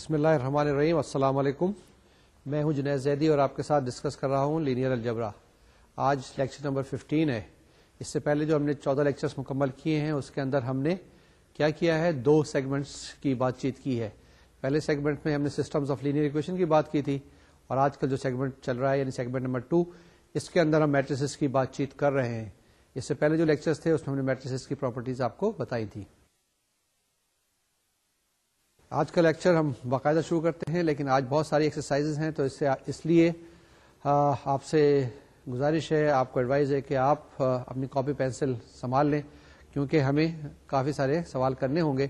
بسم اللہ الرحمن الرحیم، السلام علیکم۔ میں ہوں جنید زیدی اور آپ کے ساتھ ڈسکس کر رہا ہوں لینئر الجبرا آج لیکچر نمبر 15 ہے۔ اس سے پہلے جو ہم نے چودہ لیکچرز مکمل کیے ہیں، اس کے اندر ہم نے کیا کیا ہے؟ دو سیگمنٹس کی بات چیت کی ہے۔ پہلے سیگمنٹ میں ہم نے سسٹمز آف لینئر اکویشن کی بات کی تھی اور آج کل جو سیگمنٹ چل رہا ہے یعنی سیگمنٹ نمبر ٹو اس کے اندر ہم میٹریسز کی بات چیت کر رہے ہیں۔ اس سے پہلے جو لیکچرز تھے، اس میں ہم نے میٹریسز کی پراپرٹیز آپ کو بتائی تھی۔ آج کا لیکچر ہم باقاعدہ شروع کرتے ہیں، لیکن آج بہت ساری ایکسرسائز ہیں، تو اس سے اس لیے آپ سے گزارش ہے، آپ کو ایڈوائز ہے کہ آپ اپنی کاپی پینسل سنبھال لیں، کیونکہ ہمیں کافی سارے سوال کرنے ہوں گے۔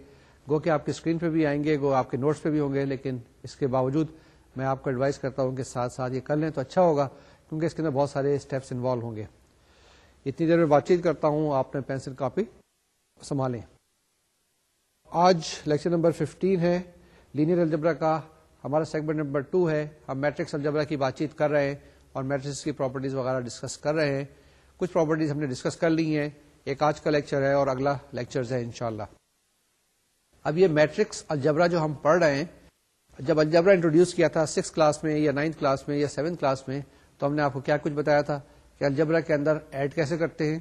گو کہ آپ کی اسکرین پہ بھی آئیں گے، گو آپ کے نوٹس پہ بھی ہوں گے، لیکن اس کے باوجود میں آپ کو ایڈوائز کرتا ہوں کہ ساتھ ساتھ یہ کر لیں، تو اچھا ہوگا، کیونکہ اس کے اندر بہت سارے اسٹیپس انوالو ہوں گے۔ اتنی دیر میں بات چیت کرتا ہوں، آپ نے پینسل کاپی سنبھالیں۔ آج لیکچر نمبر 15 ہے لینئر الجبرا کا ہمارا سیگمنٹ نمبر 2 ہے۔ ہم میٹرکس الجبرا کی بات چیت کر رہے ہیں اور میٹرکس کی پراپرٹیز وغیرہ ڈسکس کر رہے ہیں۔ کچھ پراپرٹیز ہم نے ڈسکس کر لی ہیں۔ ایک آج کا لیکچر ہے اور اگلا لیکچر ہے انشاءاللہ۔ اب یہ میٹرکس الجبرا جو ہم پڑھ رہے ہیں، جب الجبرا انٹروڈیوس کیا تھا سکس کلاس میں یا نائنتھ کلاس میں یا سیونتھ کلاس میں، تو ہم نے آپ کو کیا کچھ بتایا تھا کہ الجبرا کے اندر ایڈ کیسے کرتے ہیں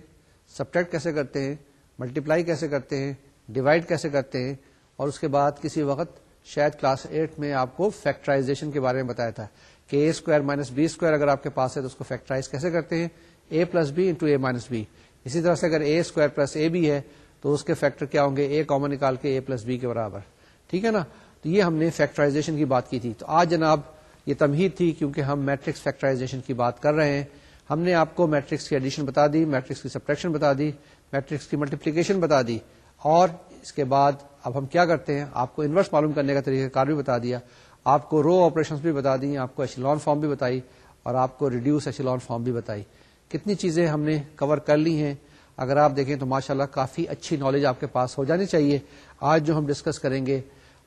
سبٹیکٹ کیسے کرتے ہیں ملٹیپلائی کیسے کرتے ہیں ڈیوائڈ کیسے کرتے ہیں اور اس کے بعد کسی وقت شاید کلاس ایٹ میں آپ کو فیکٹرائزیشن کے بارے میں بتایا تھا کہ A square minus B square اگر آپ کے پاس ہے تو اس کو فیکٹرائز کیسے کرتے ہیں؟ A plus B into A minus B. اسی طرح سے اگر A square plus A B ہے تو اس کے فیکٹر کیا ہوں گے؟ اے کامن نکال کے اے پلس بی کے برابر۔ ٹھیک ہے نا؟ تو یہ ہم نے فیکٹرائزیشن کی بات کی تھی۔ تو آج جناب یہ تمہید تھی کیونکہ ہم میٹرکس فیکٹرائزیشن کی بات کر رہے ہیں۔ ہم نے آپ کو میٹرکس کی ایڈیشن بتا دی، میٹرکس کی سبٹریکشن بتا دی، میٹرکس کی ملٹیپلیکیشن بتا دی۔ اور اس کے بعد اب ہم کیا کرتے ہیں؟ آپ کو انورس معلوم کرنے کا طریقہ کار بھی بتا دیا، آپ کو رو آپریشن بھی بتا دی آپ کو ایشلون فارم بھی بتائی اور آپ کو ریڈیوس ایشلون فارم بھی بتائی۔ کتنی چیزیں ہم نے کور کر لی ہیں۔ اگر آپ دیکھیں تو ماشاءاللہ کافی اچھی نالج آپ کے پاس ہو جانی چاہیے۔ آج جو ہم ڈسکس کریں گے،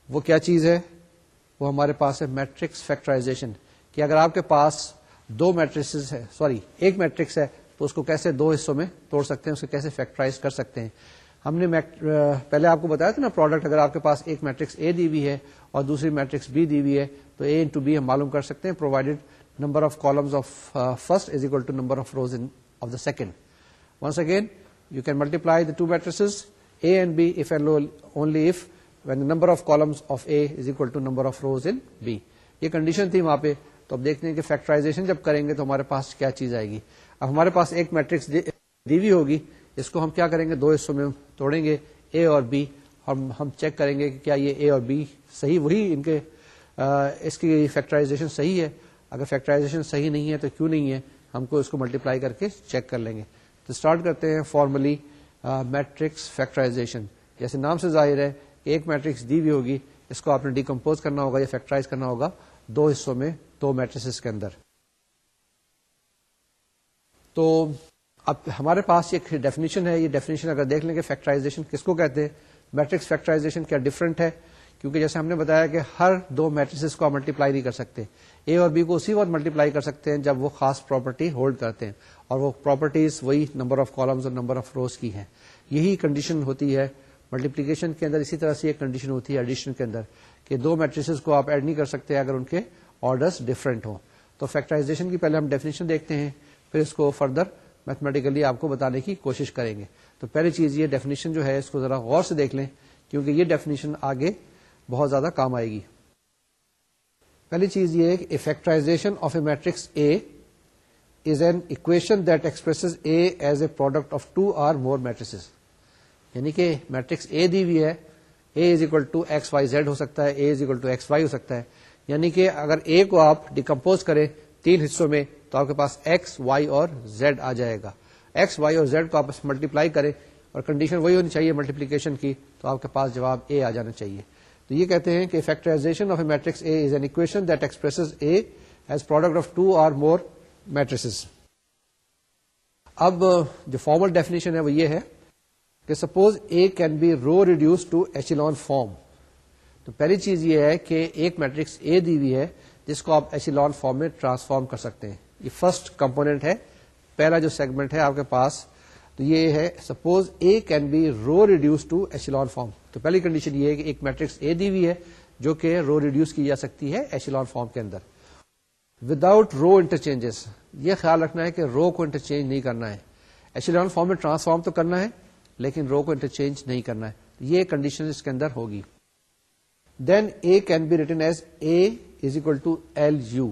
وہ کیا چیز ہے؟ وہ ہمارے پاس ہے میٹرکس فیکٹرائزیشن کہ اگر آپ کے پاس دو میٹرکس ہے سوری ایک میٹرکس ہے، تو اس کو کیسے دو حصوں میں توڑ سکتے ہیں اسے کیسے فیکٹرائز کر سکتے ہیں؟ ہم نے پہلے آپ کو بتایا تھا نا پروڈکٹ اگر آپ کے پاس ایک میٹرکس اے دی ہوئی ہے اور دوسری میٹرکس بی دی ہوئی ہے، تو اے انٹو بی ہم معلوم کر سکتے ہیں provided number of columns of first is equal to number of rows of the second once again you can multiply the two matrices A and B if and only if when number of columns of A is equal to number of rows in B یہ condition تھی وہاں پہ، تو اب دیکھتے ہیں کہ factorisation جب کریں گے تو ہمارے پاس کیا چیز آئے گی۔ اب ہمارے پاس ایک میٹرکس دی ہوگی اس کو ہم کیا کریں گے؟ دو حصوں میں توڑیں گے اے اور بی ہم ہم چیک کریں گے کہ کیا یہ اے اور بی صحیح، وہی ان کے اس کی فیکٹرائزیشن صحیح ہے۔ اگر فیکٹرائزیشن صحیح نہیں ہے تو کیوں نہیں ہے؟ ہم کو اس کو ملٹیپلائی کر کے چیک کر لیں گے۔ تو اسٹارٹ کرتے ہیں فارملی میٹرکس فیکٹرائزیشن جیسے نام سے ظاہر ہے، ایک میٹرکس دی ہوئی ہوگی، اس کو آپ نے ڈیکمپوز کرنا ہوگا یا فیکٹرائز کرنا ہوگا، دو حصوں میں، دو میٹرس کے اندر۔ تو اب ہمارے پاس ایک ڈیفینیشن ہے، یہ ڈیفینیشن اگر دیکھ لیں گے فیکٹرائزیشن کس کو کہتے ہیں؟ میٹرکس فیکٹرائزیشن کیا ڈفرنٹ ہے؟ کیونکہ جیسے ہم نے بتایا کہ ہر دو میٹرس کو ملٹیپلائی نہیں کر سکتے۔ اے اور بی کو اسی وقت ملٹیپلائی کر سکتے ہیں جب وہ خاص پراپرٹی ہولڈ کرتے ہیں۔ اور وہ پراپرٹیز وہی نمبر آف کالمز اور نمبر آف روز کی ہیں۔ یہی کنڈیشن ہوتی ہے۔ ملٹیپلیکیشن کے اندر اسی طرح سے ایک کنڈیشن ہوتی ہے ایڈیشن کے اندر کہ دو میٹریسز کو آپ ایڈ نہیں کر سکتے اگر ان کے آرڈرس ڈفرنٹ ہوں۔ تو فیکٹرائزیشن کی پہلے ہم ڈیفینیشن دیکھتے ہیں، پھر اس کو فردر میتھمیٹیکلی آپ کو بتانے کی کوشش کریں گے۔ تو پہلی چیز یہ ڈیفینیشن جو ہے اس کو ذرا غور سے دیکھ لیں، کیونکہ یہ ڈیفینیشن آگے بہت زیادہ کام آئے گی۔ پہلی چیز یہ کہ factorisation of a matrix A is an equation that express A as a product of two or more matrices یعنی کہ میٹرکس اے دی ہوئی ہے A is equal to X Y Z ہو سکتا ہے A is equal to X Y ہو سکتا ہے۔ یعنی کہ اگر اے کو آپ ڈیکمپوز کریں تین حصوں میں تو آپ کے پاس ایکس وائی اور زیڈ آ جائے گا۔ ایکس وائی اور زیڈ کو آپ ملٹیپلائی کریں اور کنڈیشن وہی ہونی چاہیے ملٹیپلیکیشن کی، تو آپ کے پاس جواب اے آ جانا چاہیے۔ تو یہ کہتے ہیں کہ factorisation of a matrix A is an equation that express A as product of two or more matrices اب جو فارمل ڈیفینیشن ہے وہ یہ ہے کہ suppose A can be row reduced to echelon form تو پہلی چیز یہ ہے کہ ایک میٹرکس اے دی ہوئی ہے جس کو آپ ایچیلون فارم میں ٹرانسفارم کر سکتے ہیں۔ یہ فرسٹ کمپونیٹ ہے، پہلا جو سیگمنٹ ہے آپ کے پاس، تو یہ ہے suppose A can be row reduced to echelon form تو پہلی کنڈیشن یہ ہے کہ ایک میٹرکس اے دی ہوئی ہے، جو کہ رو ریڈیوس کی جا سکتی ہے ایشیلون فارم کے اندر. وداؤٹ رو انٹرچینجز یہ خیال رکھنا ہے کہ رو کو انٹرچینج نہیں کرنا ہے. ایشیلون فارم میں ٹرانسفارم تو کرنا ہے، لیکن رو کو انٹرچینج نہیں کرنا ہے. یہ کنڈیشن اس کے اندر ہوگی. Then A can be written as A is equal to L U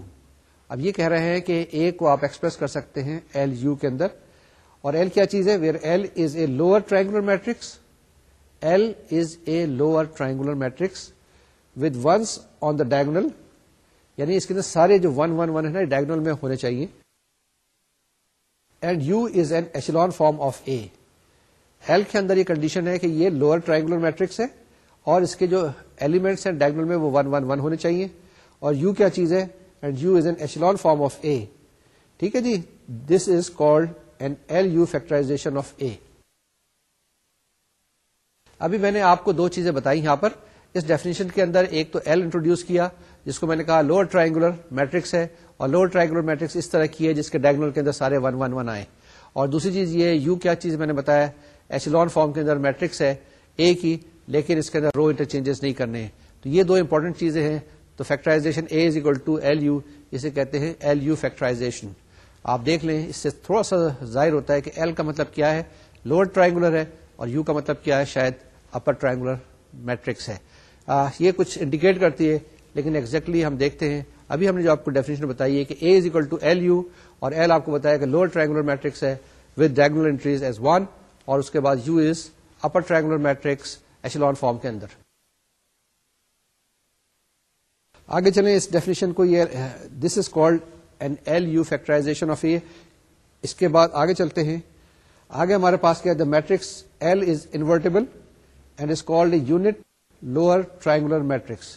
اب یہ کہہ رہے ہیں کہ اے کو آپ ایکسپریس کر سکتے ہیں ایل یو کے اندر۔ اور ایل کیا چیز ہے؟ Where L is a lower triangular matrix L is a lower triangular matrix with ones on the diagonal یعنی اس کے اندر سارے جو ون ون ون ہے نا ڈائگنل میں ہونے چاہیے۔ And U is an echelon form of A L کے اندر یہ کنڈیشن ہے کہ یہ لوور ٹرائنگولر میٹرکس ہے اور اس کے جو ایلیمنٹس ہیں ڈائگنل میں وہ ون ون ون ہونے چاہیے۔ اور یو کیا چیز ہے؟ And U is an echelon form of A ٹھیک ہے جی؟ This is called an L U factorisation of A ابھی میں نے آپ کو دو چیزیں بتائی یہاں پر۔ اس ڈیفینیشن کے اندر ایک تو ایل انٹروڈیوس کیا، جس کو میں نے کہا لوور ٹرائنگولر میٹرکس ہے، اور لوور ٹرائنگولر میٹرکس اس طرح کی ہے جس کے ڈائگنل کے اندر سارے ون ون ون آئے۔ اور دوسری چیز یہ یو کیا چیز میں نے بتایا؟ ایچلون فارم کے اندر میٹرکس ہے اے کی، لیکن اس کے اندر رو انٹرچینجز نہیں کرنے۔ ہیں تو یہ دو امپورٹنٹ چیزیں ہیں۔ تو factorisation A is equal to L U اسے کہتے ہیں ایل یو فیکٹرائزیشن آپ دیکھ لیں اس سے تھوڑا سا ظاہر ہوتا ہے کہ ایل کا مطلب کیا ہے؟ لوور ٹرائنگولر ہے اور یو کا مطلب کیا ہے؟ شاید اپر ٹرائنگولر میٹرکس ہے. آ, یہ کچھ انڈیکیٹ کرتی ہے لیکن ایگزیکٹلی exactly ہم دیکھتے ہیں۔ ابھی ہم نے جو آپ کو ڈیفینیشن بتائی ہے کہ A is equal to L U اور ایل آپ کو بتایا کہ لوور ٹرائنگولر میٹرکس ہے with diagonal entries as one اور اس کے بعد U is upper triangular matrix echelon form کے اندر. آگے چلیں، اس ڈیفینیشن کو یہ this is called an L U factorisation of A اس کے بعد آگے چلتے ہیں۔ آگے ہمارے پاس کیا the matrix L is invertible and is called unit lower triangular matrix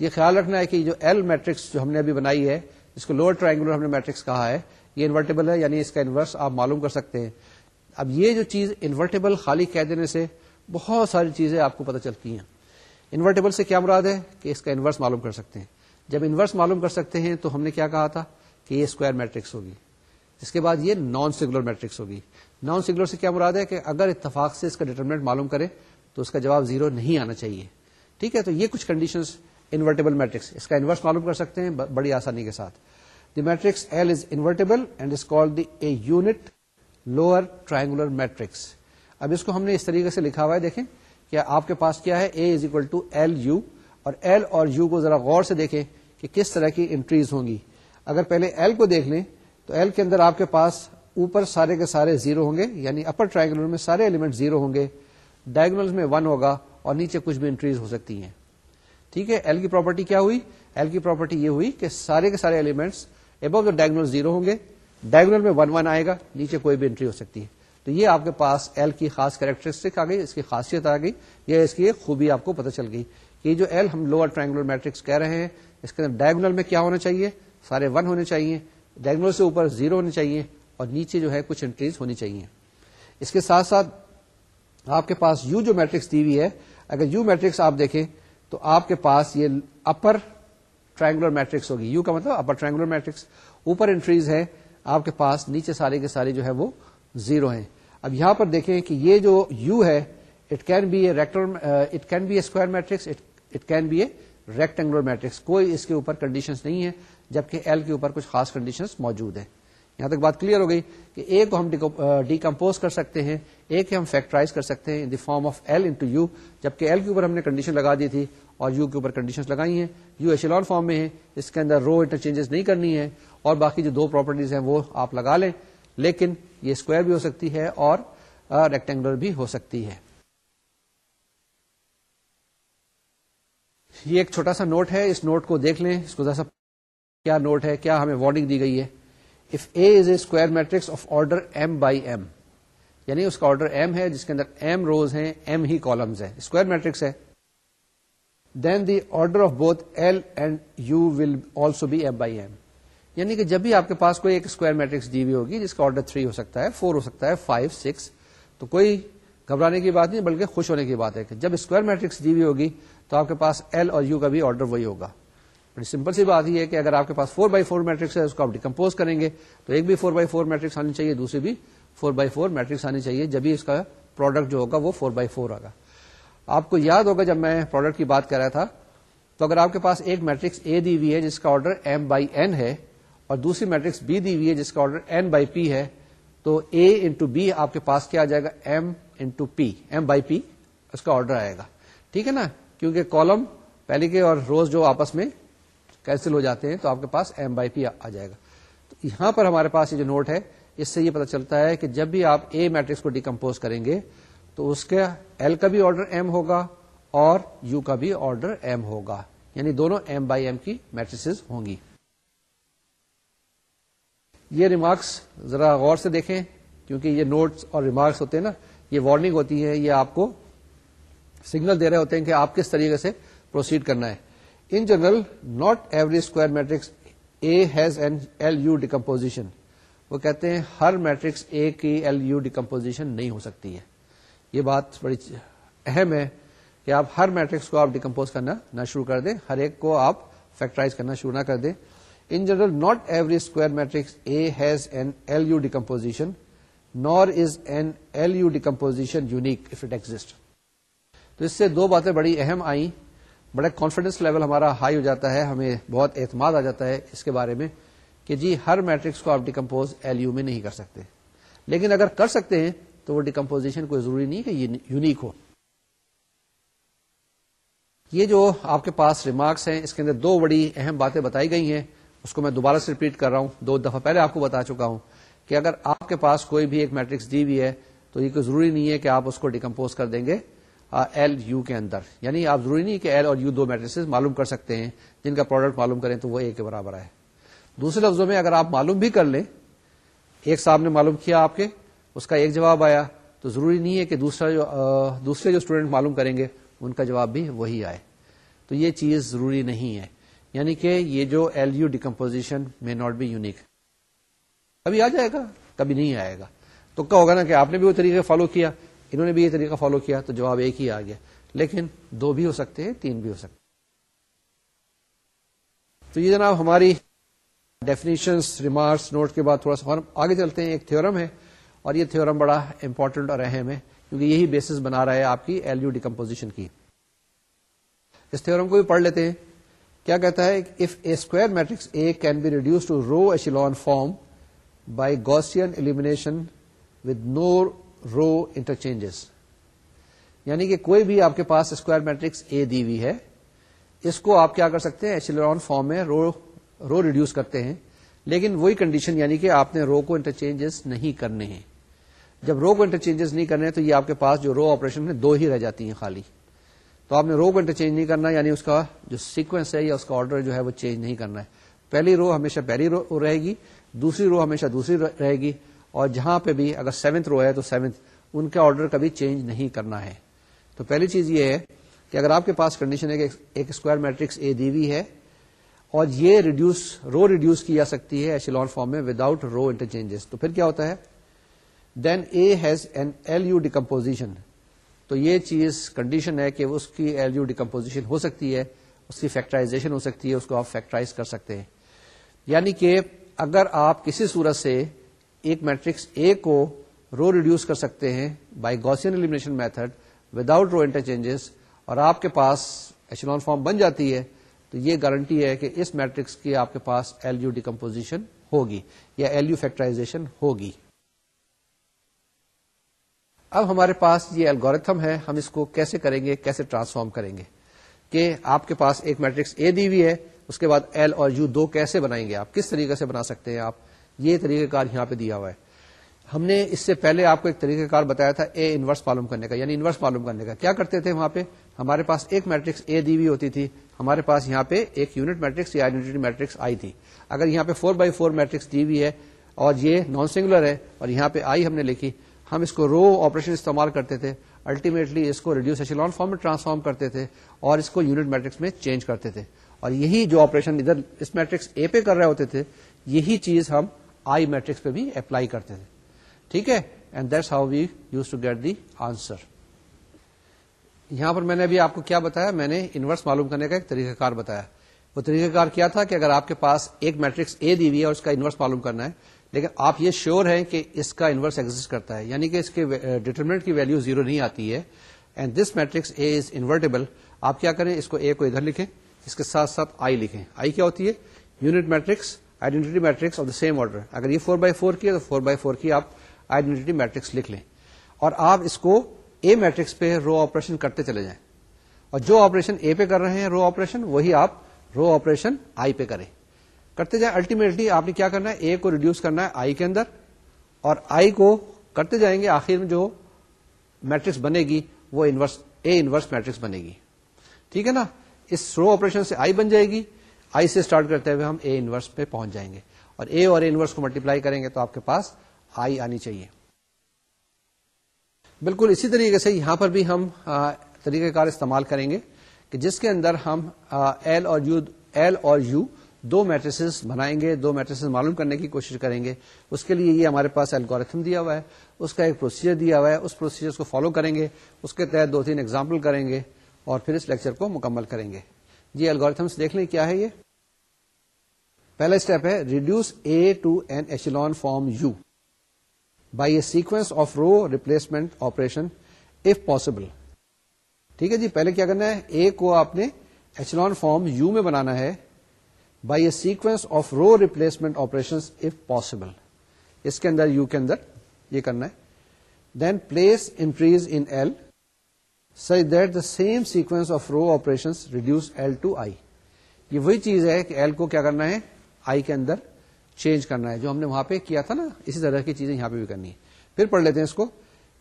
یہ خیال رکھنا ہے کہ جو ایل میٹرکس جو ہم نے ابھی بنائی ہے، اس کو لوور ٹرائنگولر ہم نے میٹرکس کہا ہے۔ یہ انورٹیبل ہے یعنی اس کا انورس آپ معلوم کر سکتے ہیں۔ اب یہ جو چیز انورٹیبل خالی کہہ دینے سے بہت ساری چیزیں آپ کو پتہ چلتی ہیں۔ انورٹیبل سے کیا مراد ہے؟ کہ اس کا انورس معلوم کر سکتے ہیں۔ جب انورس معلوم کر سکتے ہیں تو ہم نے کیا کہا تھا؟ کہ یہ اسکوائر میٹرکس ہوگی۔ اس کے بعد یہ نان سیگولر میٹرکس ہوگی۔ نان سیگولر سے کیا مراد ہے؟ کہ اگر اتفاق سے اس کا ڈیٹرمنٹ معلوم کرے تو اس کا جواب زیرو نہیں آنا چاہیے۔ ٹھیک ہے؟ تو یہ کچھ کنڈیشن انورٹیبل میٹرکس اس کا انورس معلوم کر سکتے ہیں بڑی آسانی کے ساتھ۔ The matrix L is invertible and is call the a unit lower triangular matrix اب اس کو ہم نے اس طریقے سے لکھا ہوا ہے، دیکھیں۔ کیا آپ کے پاس کیا ہے؟ A is equal to L U اور ایل اور یو کو ذرا غور سے دیکھیں کہ کس طرح کی انٹریز ہوں گی۔ اگر پہلے ایل کو دیکھ لیں تو ایل کے اندر آپ کے پاس اوپر سارے کے سارے زیرو ہوں گے یعنی اپر ٹرائنگولر میں سارے ایلیمنٹ زیرو ہوں گے ڈائگنل میں ون ہوگا اور نیچے کچھ بھی انٹریز ہو سکتی ہیں۔ ٹھیک ہے ایل کی پراپرٹی کیا ہوئی؟ ایل کی پراپرٹی یہ ہوئی کہ سارے کے سارے elements above the diagonal zero ہوں گے ڈائگنل میں ون ون آئے گا، نیچے کوئی بھی انٹری ہو سکتی ہے۔ تو یہ آپ کے پاس ایل کی خاص کریکٹرسٹک آ گئی، اس کی خاصیت آ گئی یہ اس کی خوبی آپ کو پتہ چل گئی کہ جو ایل ہم لوور ٹرائنگولر میٹرکس کہہ رہے ہیں، اس کے اندر ڈائگنل میں کیا ہونا چاہیے؟ سارے ون ہونے چاہیے ڈائگنل سے اوپر زیرو ہونے چاہیے، اور نیچے جو ہے کچھ انٹریز ہونی چاہیے۔ اس کے ساتھ ساتھ آپ کے پاس یو جو میٹرکس دی ہوئی ہے، اگر یو میٹرکس آپ دیکھیں تو آپ کے پاس یہ اپر ٹرائنگولر میٹرکس ہوگی۔ یو کا مطلب اپر ٹرائنگولر میٹرکس اوپر انٹریز ہے، آپ کے پاس نیچے سارے کے سارے جو ہے وہ زیرو ہیں۔ اب یہاں پر دیکھیں کہ یہ جو یو ہے it can be a rector it can be a square matrix it can be a rectangular matrix کوئی اس کے اوپر کنڈیشن نہیں ہے جبکہ ایل کے اوپر کچھ خاص کنڈیشن موجود ہے یہاں تک بات کلیئر ہو گئی کہ اے کو ہم ڈیکمپوز uh, کر سکتے ہیں اے کے ہم فیکٹرائز کر سکتے ہیں in the form of L into U جبکہ ایل کے اوپر ہم نے کنڈیشن لگا دی تھی اور یو کے اوپر کنڈیشن لگائی ہیں۔ یو ایشلون فارم میں ہے اس کے اندر رو انٹرچینجز نہیں کرنی ہے اور باقی جو دو پراپرٹیز ہیں وہ آپ لگا لیں۔ لیکن یہ اسکوائر بھی ہو سکتی ہے اور ریکٹینگولر بھی ہو سکتی ہے۔ یہ ایک چھوٹا سا نوٹ ہے، اس نوٹ کو دیکھ لیں۔ اس کو سا کیا نوٹ ہے، کیا ہمیں وارننگ دی گئی ہے۔ If A is a square matrix of order M by M یعنی اس کا آرڈر ایم ہے، جس کے اندر ایم روز ہیں ایم ہی کالمز ہیں۔ اسکوائر میٹرکس ہے۔ Then the order of both L and U will also be M by M یعنی کہ جب بھی آپ کے پاس کوئی ایک اسکوائر میٹرکس دی ہوئی ہوگی، جس کا آرڈر تھری ہو سکتا ہے فور ہو سکتا ہے فائیو سکس تو کوئی گھبرانے کی بات نہیں، بلکہ خوش ہونے کی بات ہے کہ جب اسکوائر میٹرکس دی ہوئی ہوگی، تو آپ کے پاس ایل اور یو کا بھی آرڈر وہی ہوگا۔ بڑی سمپل سی بات یہ ہے کہ اگر آپ کے پاس فور بائی فور میٹرکس ہے، اس کو آپ ڈیکمپوز کریں گے، تو ایک بھی فور بائی فور میٹرکس آنی چاہیے، دوسری بھی فور بائی فور میٹرکس آنی چاہیے جبھی اس کا پروڈکٹ جو ہوگا وہ فور بائی فور ہوگا آپ کو یاد ہوگا جب میں پروڈکٹ کی بات کر رہا تھا، تو اگر آپ کے پاس ایک میٹرکس اے دی ہوئی ہے، جس کا آرڈر ایم بائی این ہے اور دوسری میٹرکس بی دی ہوئی ہے، جس کا آرڈر این بائی پی ہے، تو اے انٹو بی آپ کے پاس کیا آ جائے گا؟ M into P M by P اس کا آرڈر آئے گا۔ ٹھیک ہے نا؟ کیونکہ کالم پہلے کے اور روز جو آپس میں کینسل ہو جاتے ہیں، تو آپ کے پاس ایم بائی پی آ جائے گا۔ تو یہاں پر ہمارے پاس یہ جو نوٹ ہے، اس سے یہ پتا چلتا ہے کہ جب بھی آپ اے میٹرکس کو ڈیکمپوز کریں گے، تو اس کے ایل کا بھی آرڈر ایم ہوگا اور یو کا بھی آرڈر ایم ہوگا۔ یعنی دونوں ایم بائی ایم کی میٹریس ہوں گی۔ یہ ریمارکس ذرا غور سے دیکھیں، کیونکہ یہ نوٹس اور ریمارکس ہوتے ہیں نا، یہ وارننگ ہوتی ہے یہ آپ کو سگنل دے رہے ہوتے ہیں کہ آپ کس طریقے سے پروسیڈ کرنا ہے۔ In general not every square matrix A has an L U decomposition وہ کہتے ہیں ہر میٹرکس اے کی ایل یو ڈیکمپوزیشن نہیں ہو سکتی ہے۔ یہ بات بڑی اہم ہے کہ آپ ہر میٹرکس کو آپ ڈیکمپوز کرنا نہ شروع کر دیں، ہر ایک کو آپ فیکٹرائز کرنا شروع نہ کر دیں۔ In general not every square matrix A has an L U decomposition nor is an L U decomposition unique if it exist تو اس سے دو باتیں بڑی اہم آئیں۔ بڑا کانفیڈینس لیول ہمارا ہائی ہو جاتا ہے، ہمیں بہت اعتماد آ جاتا ہے اس کے بارے میں کہ جی ہر میٹرکس کو آپ ڈیکمپوز ایل یو میں نہیں کر سکتے۔ لیکن اگر کر سکتے ہیں، تو وہ ڈیکمپوزیشن کوئی ضروری نہیں کہ یونیک ہو۔ یہ جو آپ کے پاس ریمارکس ہیں، اس کے اندر دو بڑی اہم باتیں بتائی گئی ہیں۔ اس کو میں دوبارہ سے ریپیٹ کر رہا ہوں، دو دفعہ پہلے آپ کو بتا چکا ہوں کہ اگر آپ کے پاس کوئی بھی ایک میٹرکس دی ہوئی ہے، تو یہ کوئی ضروری نہیں ہے کہ آپ اس کو ڈیکمپوز کر دیں گے ایل یو کے اندر۔ یعنی آپ ضروری نہیں کہ ایل اور یو دو میٹرکس معلوم کر سکتے ہیں، جن کا پروڈکٹ معلوم کریں تو وہ اے کے برابر آئے۔ دوسرے لفظوں میں اگر آپ معلوم بھی کر لیں، ایک صاحب نے معلوم کیا آپ کے، اس کا ایک جواب آیا، تو ضروری نہیں ہے کہ دوسرا جو دوسرے جو اسٹوڈینٹ معلوم کریں گے، ان کا جواب بھی وہی آئے۔ تو یہ چیز ضروری نہیں ہے۔ یعنی کہ یہ جو ایل یو ڈیکمپوزیشن میں ناٹ بی یونیک کبھی آ جائے گا، کبھی نہیں آئے گا۔ تو کیا ہوگا نا کہ آپ نے بھی وہ طریقہ فالو کیا، انہوں نے بھی یہ طریقہ فالو کیا، تو جواب ایک ہی آ گیا۔ لیکن دو بھی ہو سکتے ہیں، تین بھی ہو سکتے تو یہ جناب ہماری ڈیفینیشن ریمارکس نوٹ کے بعد تھوڑا سا آگے چلتے ہیں۔ ایک تھورم ہے، اور یہ تھورم بڑا امپورٹنٹ اور اہم ہے، کیونکہ یہی بیسس بنا رہا ہے آپ کی ایل یو ڈیکمپوزیشن کی۔ اس تھورم کو بھی پڑھ لیتے ہیں۔ کیا کہتا ہے if a square matrix A can be reduced to row echelon form by Gaussian elimination with no row interchanges یعنی کہ کوئی بھی آپ کے پاس اسکوائر میٹرکس اے دی ہوئی ہے، اس کو آپ کیا کر سکتے ہیں؟ ایشیلون فارم میں رو رو ریڈیوس کرتے ہیں۔ لیکن وہی کنڈیشن یعنی کہ آپ نے رو کو انٹرچینجز نہیں کرنے ہیں۔ جب رو کو انٹرچینجز نہیں کرنے ہیں تو یہ آپ کے پاس جو رو آپریشن ہے، دو ہی رہ جاتی ہیں خالی۔ تو آپ نے رو کو انٹرچینج نہیں کرنا یعنی اس کا جو سیکوینس ہے یا اس کا آرڈر جو ہے وہ چینج نہیں کرنا ہے. پہلی رو ہمیشہ پہلی رو رہے گی، دوسری رو ہمیشہ دوسری رہے گی، اور جہاں پہ بھی اگر سیونتھ رو ہے تو سیونتھ ان کا آرڈر کبھی چینج نہیں کرنا ہے. تو پہلی چیز یہ ہے کہ اگر آپ کے پاس کنڈیشن ہے کہ ایک اسکوائر میٹرکس اے ڈی وی ہے، اور یہ ریڈیوس رو ریڈیوس کی جا سکتی ہے ایشیلون فارم میں وداؤٹ رو انٹرچینجز تو پھر کیا ہوتا ہے؟ Then A has an L U decomposition تو یہ چیز کنڈیشن ہے کہ اس کی ایل یو ڈیکمپوزیشن ہو سکتی ہے، اس کی فیکٹرائزیشن ہو سکتی ہے، اس کو آپ فیکٹرائز کر سکتے ہیں۔ یعنی کہ اگر آپ کسی صورت سے ایک میٹرکس اے کو رو ریڈیوس کر سکتے ہیں by Gaussian elimination method without row interchanges اور آپ کے پاس ایشلون فارم بن جاتی ہے، تو یہ گارنٹی ہے کہ اس میٹرکس کی آپ کے پاس ایل یو ڈیکمپوزیشن ہوگی یا ایل یو فیکٹرائزیشن ہوگی۔ اب ہمارے پاس یہ الگوریتھم ہے، ہم اس کو کیسے کریں گے، کیسے ٹرانسفارم کریں گے؟ کہ آپ کے پاس ایک میٹرکس اے دی ہوئی ہے، اس کے بعد ایل اور یو دو کیسے بنائیں گے؟ آپ کس طریقے سے بنا سکتے ہیں؟ آپ یہ طریقہ کار یہاں پہ دیا ہوا ہے۔ ہم نے اس سے پہلے آپ کو ایک طریقہ کار بتایا تھا اے انورس معلوم کرنے کا یعنی انورس معلوم کرنے کا۔ کیا کرتے تھے وہاں پہ؟ ہمارے پاس ایک میٹرکس اے دی ہوئی ہوتی تھی، ہمارے پاس یہاں پہ ایک یونٹ میٹرکس یا یونٹی میٹرکس آئی تھی۔ اگر یہاں پہ فور بائی فور میٹرکس دی ہوئی ہے اور یہ نان سنگولر ہے اور یہاں پہ آئی ہم نے لکھی ہم اس کو رو آپریشن استعمال کرتے تھے الٹیمیٹلی اس کو ریڈیوس ایشلون فارم میں ٹرانسفارم کرتے تھے اور اس کو یونٹ میٹرکس میں چینج کرتے تھے۔ اور یہی جو آپریشن ادھر اس میٹرکس اے پہ کر رہے ہوتے تھے، یہی چیز ہم آئی میٹرکس پہ بھی اپلائی کرتے تھے۔ ٹھیک ہے؟ And that's how we use to get the answer یہاں پر میں نے ابھی آپ کو کیا بتایا؟ میں نے انورس معلوم کرنے کا ایک طریقہ کار بتایا۔ وہ طریقہ کار کیا تھا کہ اگر آپ کے پاس ایک میٹرکس اے دی ہوئی ہے اور اس کا انورس معلوم کرنا ہے لیکن آپ یہ شیور ہیں کہ اس کا انورس ایگزٹ کرتا ہے یعنی کہ اس کے uh, ڈیٹرمنٹ کی ویلو زیرو نہیں آتی ہے and this matrix A is invertible آپ کیا کریں، اس کو اے کو ادھر لکھیں، اس کے ساتھ ساتھ آئی لکھیں۔ آئی کیا ہوتی ہے؟ Unit matrix identity matrix of the same order اگر یہ فور بائی فور کی ہے تو فور بائی فور کی آپ آئیڈینٹی میٹرکس لکھ لیں۔ اور آپ اس کو اے میٹرکس پہ رو آپریشن کرتے چلے جائیں۔ اور جو آپریشن اے پہ کر رہے ہیں رو آپریشن وہی آپ رو آپریشن آئی پہ کریں۔ کرتے جائیں الٹیمیٹلی آپ نے کیا کرنا ہے؟ اے کو ریڈیوس کرنا ہے آئی کے اندر اور آئی کو کرتے جائیں گے آخر میں جو میٹرکس بنے گی وہ انورس اے انورس میٹرکس بنے گی ٹھیک ہے نا؟ اس رو آپریشن سے آئی بن جائے گی۔ آئی سے اسٹارٹ کرتے ہوئے ہم اے انورس پہ پہنچ جائیں گے۔ اور اے اور اے انورس کو ملٹیپلائی کریں گے تو آپ کے پاس آئی آنی چاہیے۔ بالکل اسی طریقے سے یہاں پر بھی ہم طریقہ کار استعمال کریں گے کہ جس کے اندر ہم ایل اور یو ایل اور یو دو میٹریسز بنائیں گے، دو میٹریسز معلوم کرنے کی کوشش کریں گے۔ اس کے لیے یہ ہمارے پاس الگوریتھم دیا ہوا ہے۔ اس کا ایک پروسیجر دیا ہوا ہے۔ اس پروسیجر کو فالو کریں گے۔ اس کے تحت دو تین ایگزامپل کریں گے اور پھر اس لیکچر کو مکمل کریں گے۔ جی الگوریتھمس دیکھ لیں کیا ہے یہ۔ پہلا اسٹیپ ہے reduce A to an echelon form U by a sequence of row replacement operation if possible ٹھیک ہے جی پہلے کیا کرنا ہے؟ اے کو آپ نے ایچلون فارم یو میں بنانا ہے۔ By a sequence of row replacement operation if possible اس کے اندر یو کے اندر یہ کرنا ہے. Then place entries in L such that the same sequence of row operation reduce L to I یہ وہی چیز ہے کہ ایل کو کیا کرنا ہے؟ آئی کے اندر چینج کرنا ہے. جو ہم نے وہاں پہ کیا تھا نا، اسی طرح کی چیزیں یہاں پہ بھی کرنی ہے پھر پڑھ لیتے ہیں اس کو.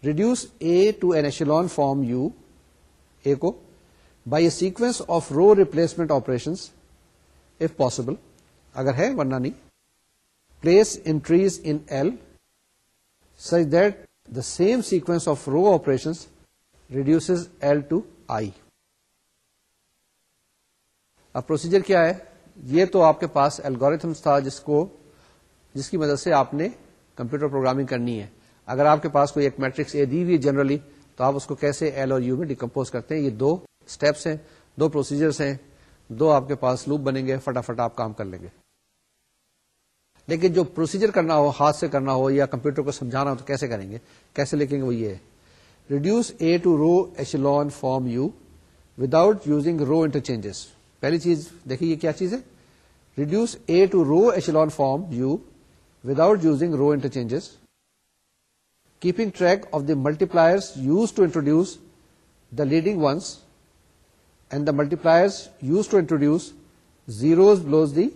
Reduce A to an echelon form U A کو. By a sequence of row replacement operation if possible اگر ہے ورنہ نہیں. Place entries in L such that the same sequence of row operation reduce L to I اب procedure کیا ہے یہ تو آپ کے پاس الگوریتھمس تھا جس کو جس کی مدد سے آپ نے کمپیوٹر پروگرامنگ کرنی ہے اگر آپ کے پاس کوئی ایک میٹرکس اے دی ہوئی جنرلی تو آپ اس کو کیسے ایل اور یو میں ڈیکمپوز کرتے ہیں یہ دو اسٹیپس ہیں دو پروسیجرس ہیں دو آپ کے پاس لوپ بنیں گے، فٹافٹ آپ کام کر لیں گے۔ لیکن جو پروسیجر کرنا ہو، ہاتھ سے کرنا ہو یا کمپیوٹر کو سمجھانا ہو تو کیسے کریں گے؟ کیسے لکھیں گے وہ یہ ہے۔ Reduce A to row echelon form U without using row interchanges پہلی چیز دیکھیے یہ کیا چیز ہے؟ Reduce A to row echelon form U without using row interchanges keeping track of the multipliers use to introduce the leading ones and the multipliers use to introduce zeros below the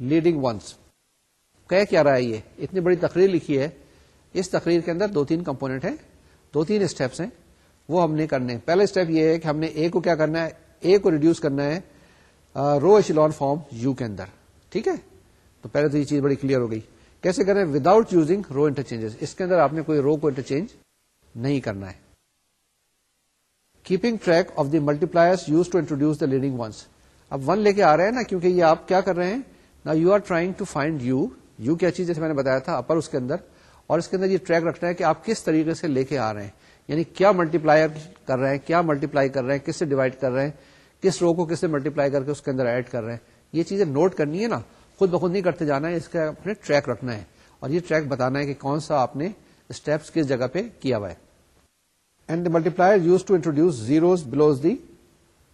leading ones کہ کیا رہا ہے یہ اتنی بڑی تقریر لکھی ہے اس تقریر کے اندر دو تین کمپونیٹ ہیں دو تین اسٹیپس ہیں وہ ہم نے کرنے پہلا اسٹیپ یہ ہے کہ ہم نے اے کو کیا کرنا ہے اے کو ریڈیوس کرنا ہے رو ایشلون فارم یو کے اندر ٹھیک ہے تو پہلے تو یہ چیز بڑی کلیئر ہو گئی کیسے کریں وداؤٹ یوزنگ رو انٹرچینج اس کے اندر آپ نے کوئی رو کو انٹرچینج نہیں کرنا ہے keeping track of the multipliers use to introduce the leading ones اب ون لے کے آ رہے ہیں نا، کیونکہ یہ آپ کیا کر رہے ہیں؟ نا you are trying to find U U کیا چیز جیسے میں نے بتایا تھا اپر اس کے اندر. اور اس کے اندر یہ ٹریک رکھنا ہے کہ آپ کس طریقے سے لے کے آ رہے ہیں۔ یعنی کیا ملٹی پلائر کر رہے ہیں، کیا ملٹی پلائی کر رہے ہیں، کس سے ڈیوائڈ کر رہے ہیں، کس رو کو کس سے ملٹی پلائی کر کے اس کے اندر ایڈ کر رہے ہیں۔ یہ چیزیں نوٹ کرنی ہے نا، خود بخود نہیں کرتے جانا ہے، اس کا اپنے ٹریک رکھنا ہے۔ اور یہ ٹریک بتانا ہے کہ کون سا آپ نے اسٹیپس کس جگہ پہ کیا ہوا ہے۔ And multiplier use to introduce zeros below the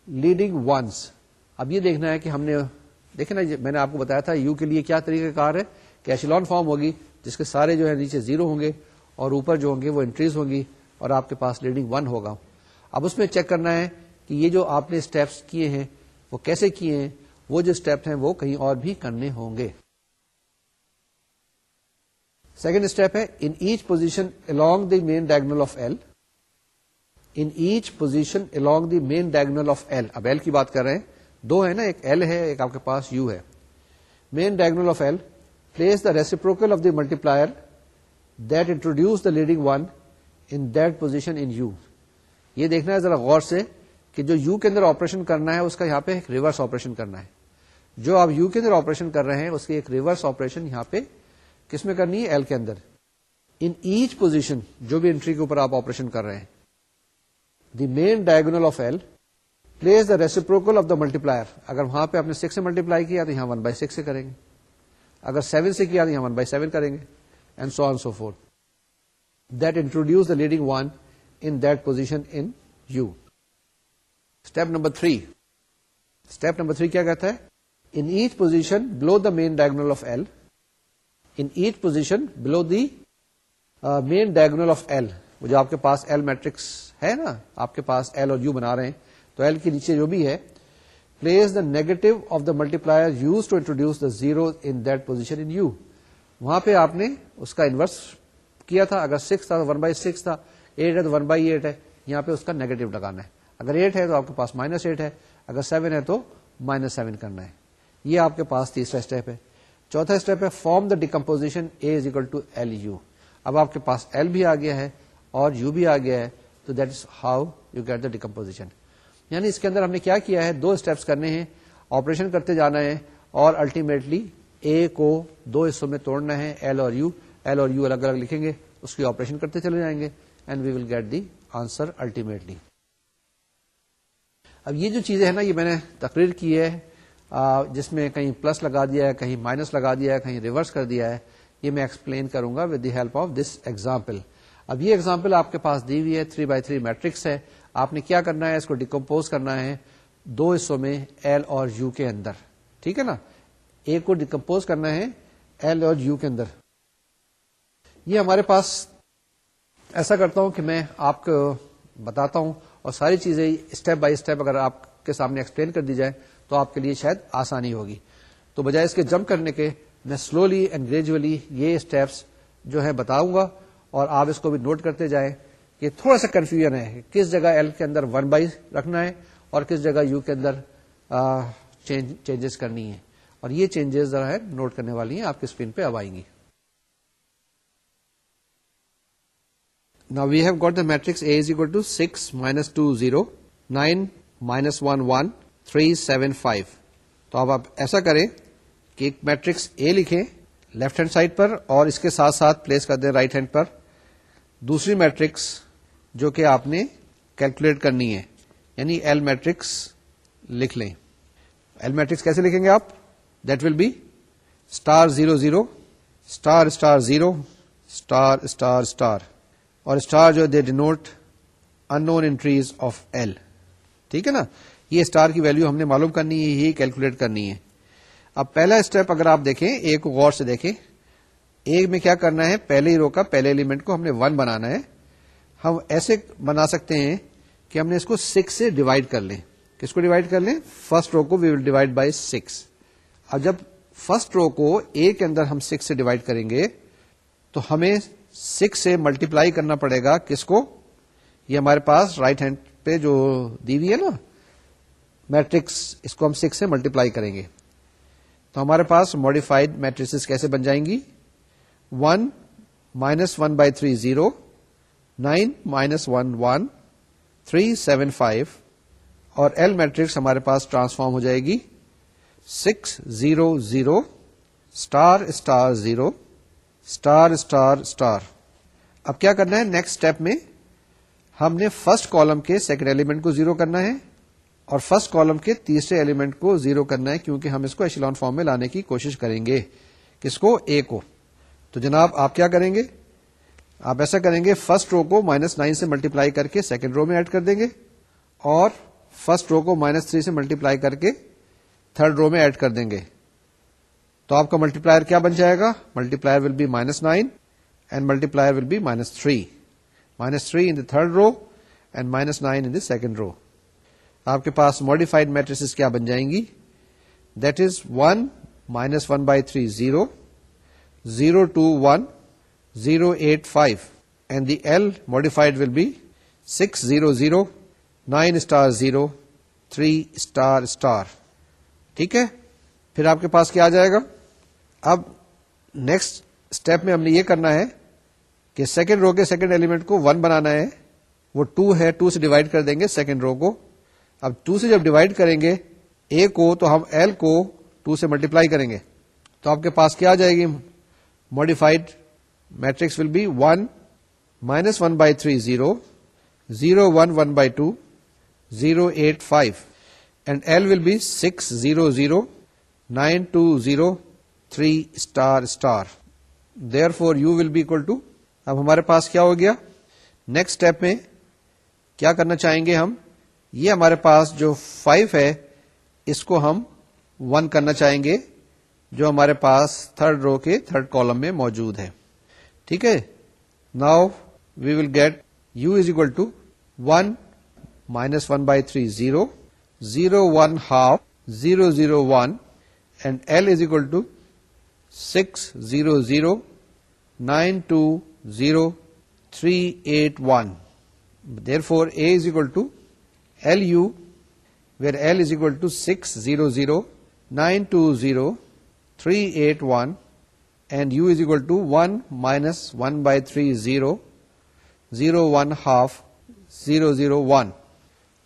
leading ones اب یہ دیکھنا ہے کہ ہم نے دیکھیں نا میں نے آپ کو بتایا تھا یو کے لیے کیا طریقہ کار ہے؟ کہ ایشلون فارم ہوگی، جس کے سارے جو ہے نیچے زیرو ہوں گے اور اوپر جو ہوں گے وہ انٹریز ہوں گی اور آپ کے پاس لیڈنگ ون ہوگا۔ اب اس میں چیک کرنا ہے کہ یہ جو آپ نے اسٹیپس کیے ہیں، وہ کیسے کیے ہیں؟ وہ جو اسٹیپ ہیں، وہ کہیں اور بھی کرنے ہوں گے۔ سیکنڈ اسٹیپ ہے in each position along the main diagonal of L in each position along the main diagonal of L اب ایل کی بات کر رہے ہیں۔ دو ہے نا، ایک ایل ہے، ایک آپ کے پاس یو ہے۔ Main diagonal of L place the reciprocal of the multiplier that introduce the leading one in that position in U یہ دیکھنا ہے ذرا غور سے کہ جو یو کے اندر آپریشن کرنا ہے، اس کا یہاں پہ ایک ریورس آپریشن کرنا ہے۔ جو آپ یو کے اندر آپریشن کر رہے ہیں، اس کی ایک ریورس آپریشن یہاں پہ کس میں کرنی ہے؟ ایل کے اندر۔ ان ایچ پوزیشن جو بھی انٹری کے اوپر آپ آپریشن کر رہے ہیں the main diagonal of L place the reciprocal of the multiplier اگر وہاں پہ آپ نے سکس سے ملٹی پلائی کیا تو یہاں ون بائی سکس سے کریں گے۔ اگر سیون سے کیا تو یہاں ون بائی سیون کریں گے۔ And so on so forth that introduce the leading one in that position in U step number three step number three کیا کہتا ہے؟ In each position below the main diagonal of L in each position below the main diagonal of L جو آپ کے پاس L matrix ہے نا، آپ کے پاس ایل اور یو بنا رہے ہیں، تو ایل کے نیچے جو بھی ہے place the negative of the multiplier use to introduce the zero in that position in U وہاں پہ آپ نے اس کا انورس کیا تھا، اگر سکس تھا تو ون بائی سکس تھا ایٹ ہے تو ون بائی ایٹ ہے، یہاں پہ اس کا نیگیٹو لگانا ہے. اگر ایٹ ہے تو آپ کے پاس مائنس ایٹ ہے، اگر سیون ہے تو مائنس سیون کرنا ہے. یہ آپ کے پاس تیسرا اسٹیپ ہے. چوتھا اسٹیپ ہے form the decomposition A is equal to L U اب آپ کے پاس ایل بھی آ گیا ہے اور یو بھی آ گیا ہے تو that is how you get the decomposition یعنی اس کے اندر ہم نے کیا کیا ہے؟ دو اسٹیپس کرنے ہیں آپریشن کرتے جانا ہے اور الٹیمیٹلی اے کو دو حصوں میں توڑنا ہے ایل اور یو ایل اور یو الگ الگ لکھیں گے، اس کی آپریشن کرتے چلے جائیں گے and we will get the answer ultimately اب یہ جو چیزیں ہیں نا، یہ میں نے تقریر کی ہے جس میں کہیں پلس لگا دیا ہے، کہیں مائنس لگا دیا ہے، کہیں ریورس کر دیا ہے، یہ میں ایکسپلین کروں گا with the help of this example اب یہ ایگزامپل آپ کے پاس دی ہوئی ہے تھری بائی تھری میٹرکس ہے۔ آپ نے کیا کرنا ہے؟ اس کو ڈیکمپوز کرنا ہے دو حصوں میں ایل اور یو کے اندر۔ ٹھیک ہے نا؟ اے کو ڈیکمپوز کرنا ہے ایل اور یو کے اندر۔ یہ ہمارے پاس ایسا کرتا ہوں کہ میں آپ کو بتاتا ہوں اور ساری چیزیں اسٹیپ بائی اسٹیپ اگر آپ کے سامنے ایکسپلین کر دی جائے تو آپ کے لیے شاید آسانی ہوگی۔ تو بجائے اس کے جمپ کرنے کے، میں سلولی اینڈ گریجولی یہ اسٹیپس جو ہے بتاؤں گا۔ اور آپ اس کو بھی نوٹ کرتے جائیں کہ تھوڑا سا کنفیوژن ہے کس جگہ ایل کے اندر ون بائی رکھنا ہے اور کس جگہ یو کے اندر چینجز کرنی ہے اور یہ چینجز ذرا ہے نوٹ کرنے والی ہیں، آپ کی اسکرین پہ اب آئیں گی۔ نا we have got the matrix A is equal to six minus two zero nine minus one one three seven five تو اب آپ ایسا کریں کہ ایک میٹرکس اے لکھیں لیفٹ ہینڈ سائڈ پر اور اس کے ساتھ ساتھ پلیس کر دیں رائٹ ہینڈ پر۔ دوسری میٹرکس جو کہ آپ نے کیلکولیٹ کرنی ہے یعنی ایل میٹرکس لکھ لیں۔ ایل میٹرکس کیسے لکھیں گے آپ؟ That will be star zero zero star star zero star star star اور اسٹار جو they denote unknown entries of L ٹھیک ہے نا؟ یہ اسٹار کی ویلو ہم نے معلوم کرنی ہے یہ کیلکولیٹ کرنی ہے۔ اب پہلا اسٹیپ اگر آپ دیکھیں، ایک غور سے دیکھیں۔ ایک میں کیا کرنا ہے، پہلے ہی رو کا، پہلے ایلیمنٹ کو ہم نے ون بنانا ہے۔ ہم ایسے بنا سکتے ہیں کہ ہم نے اس کو سکس سے ڈیوائڈ کر لیں۔ کس کو ڈیوائڈ کر لیں؟ فرسٹ رو کو we will divide by six اب جب فرسٹ رو کو اے کے اندر ہم سکس سے ڈیوائڈ کریں گے، تو ہمیں سکس سے ملٹیپلائی کرنا پڑے گا۔ کس کو؟ یہ ہمارے پاس رائٹ ہینڈ پہ جو دیوی ہے نا میٹرکس اس کو ہم سکس سے ملٹیپلائی کریں گے۔ تو ہمارے پاس ماڈیفائڈ میٹریس کیسے بن جائیں گی؟ One minus one by three zero nine minus one one three seven five اور ایل میٹرکس ہمارے پاس ٹرانسفارم ہو جائے گی. Six zero zero star star zero star star star اب کیا کرنا ہے؟ نیکسٹ اسٹیپ میں ہم نے فرسٹ کالم کے سیکنڈ ایلیمنٹ کو زیرو کرنا ہے اور فرسٹ کالم کے تیسرے ایلیمنٹ کو زیرو کرنا ہے کیونکہ ہم اس کو ایشلون فارم میں لانے کی کوشش کریں گے. کس کو؟ اے کو. تو جناب، آپ کیا کریں گے؟ آپ ایسا کریں گے فرسٹ رو کو مائنس نائن سے ملٹیپلائی کر کے سیکنڈ رو میں ایڈ کر دیں گے اور فرسٹ رو کو مائنس تھری سے ملٹیپلائی کر کے تھرڈ رو میں ایڈ کر دیں گے۔ تو آپ کا ملٹی پلائر کیا بن جائے گا؟ Multiplier will be minus nine and multiplier will be minus three minus three in the third row and minus nine in the second row آپ کے پاس ماڈیفائڈ میٹریس کیا بن جائیں گی؟ That is one minus one by three zero zero two one zero eight five and the L modified will be six zero zero nine star zero three star star ٹھیک ہے؟ پھر آپ کے پاس کیا آ جائے گا؟ اب نیکسٹ اسٹیپ میں ہم نے یہ کرنا ہے کہ سیکنڈ رو کے سیکنڈ ایلیمنٹ کو ون بنانا ہے۔ وہ ٹو ہے ٹو سے ڈیوائڈ کر دیں گے سیکنڈ رو کو۔ اب ٹو سے جب ڈیوائڈ کریں گے اے کو تو ہم ایل کو ٹو سے ملٹیپلائی کریں گے۔ تو آپ کے پاس کیا آ جائے گی؟ Modified matrix will be one minus one by three zero zero one one by two zero eight five and L will be six zero zero nine two zero three star star therefore U will be equal to اب ہمارے پاس کیا ہو گیا؟ Next step میں کیا کرنا چاہیں گے ہم؟ یہ ہمارے پاس جو فائیو ہے، اس کو ہم ون کرنا چاہیں گے۔ جو ہمارے پاس تھرڈ رو کے تھرڈ کالم میں موجود ہے۔ ٹھیک ہے؟ Now we will get U is equal to one minus one by three zero zero one half zero zero one and L is equal to six zero zero nine two zero three eight one therefore A is equal to L U where L is equal to six zero zero nine two zero three eight one and U is equal to one minus one by three zero zero one half zero zero one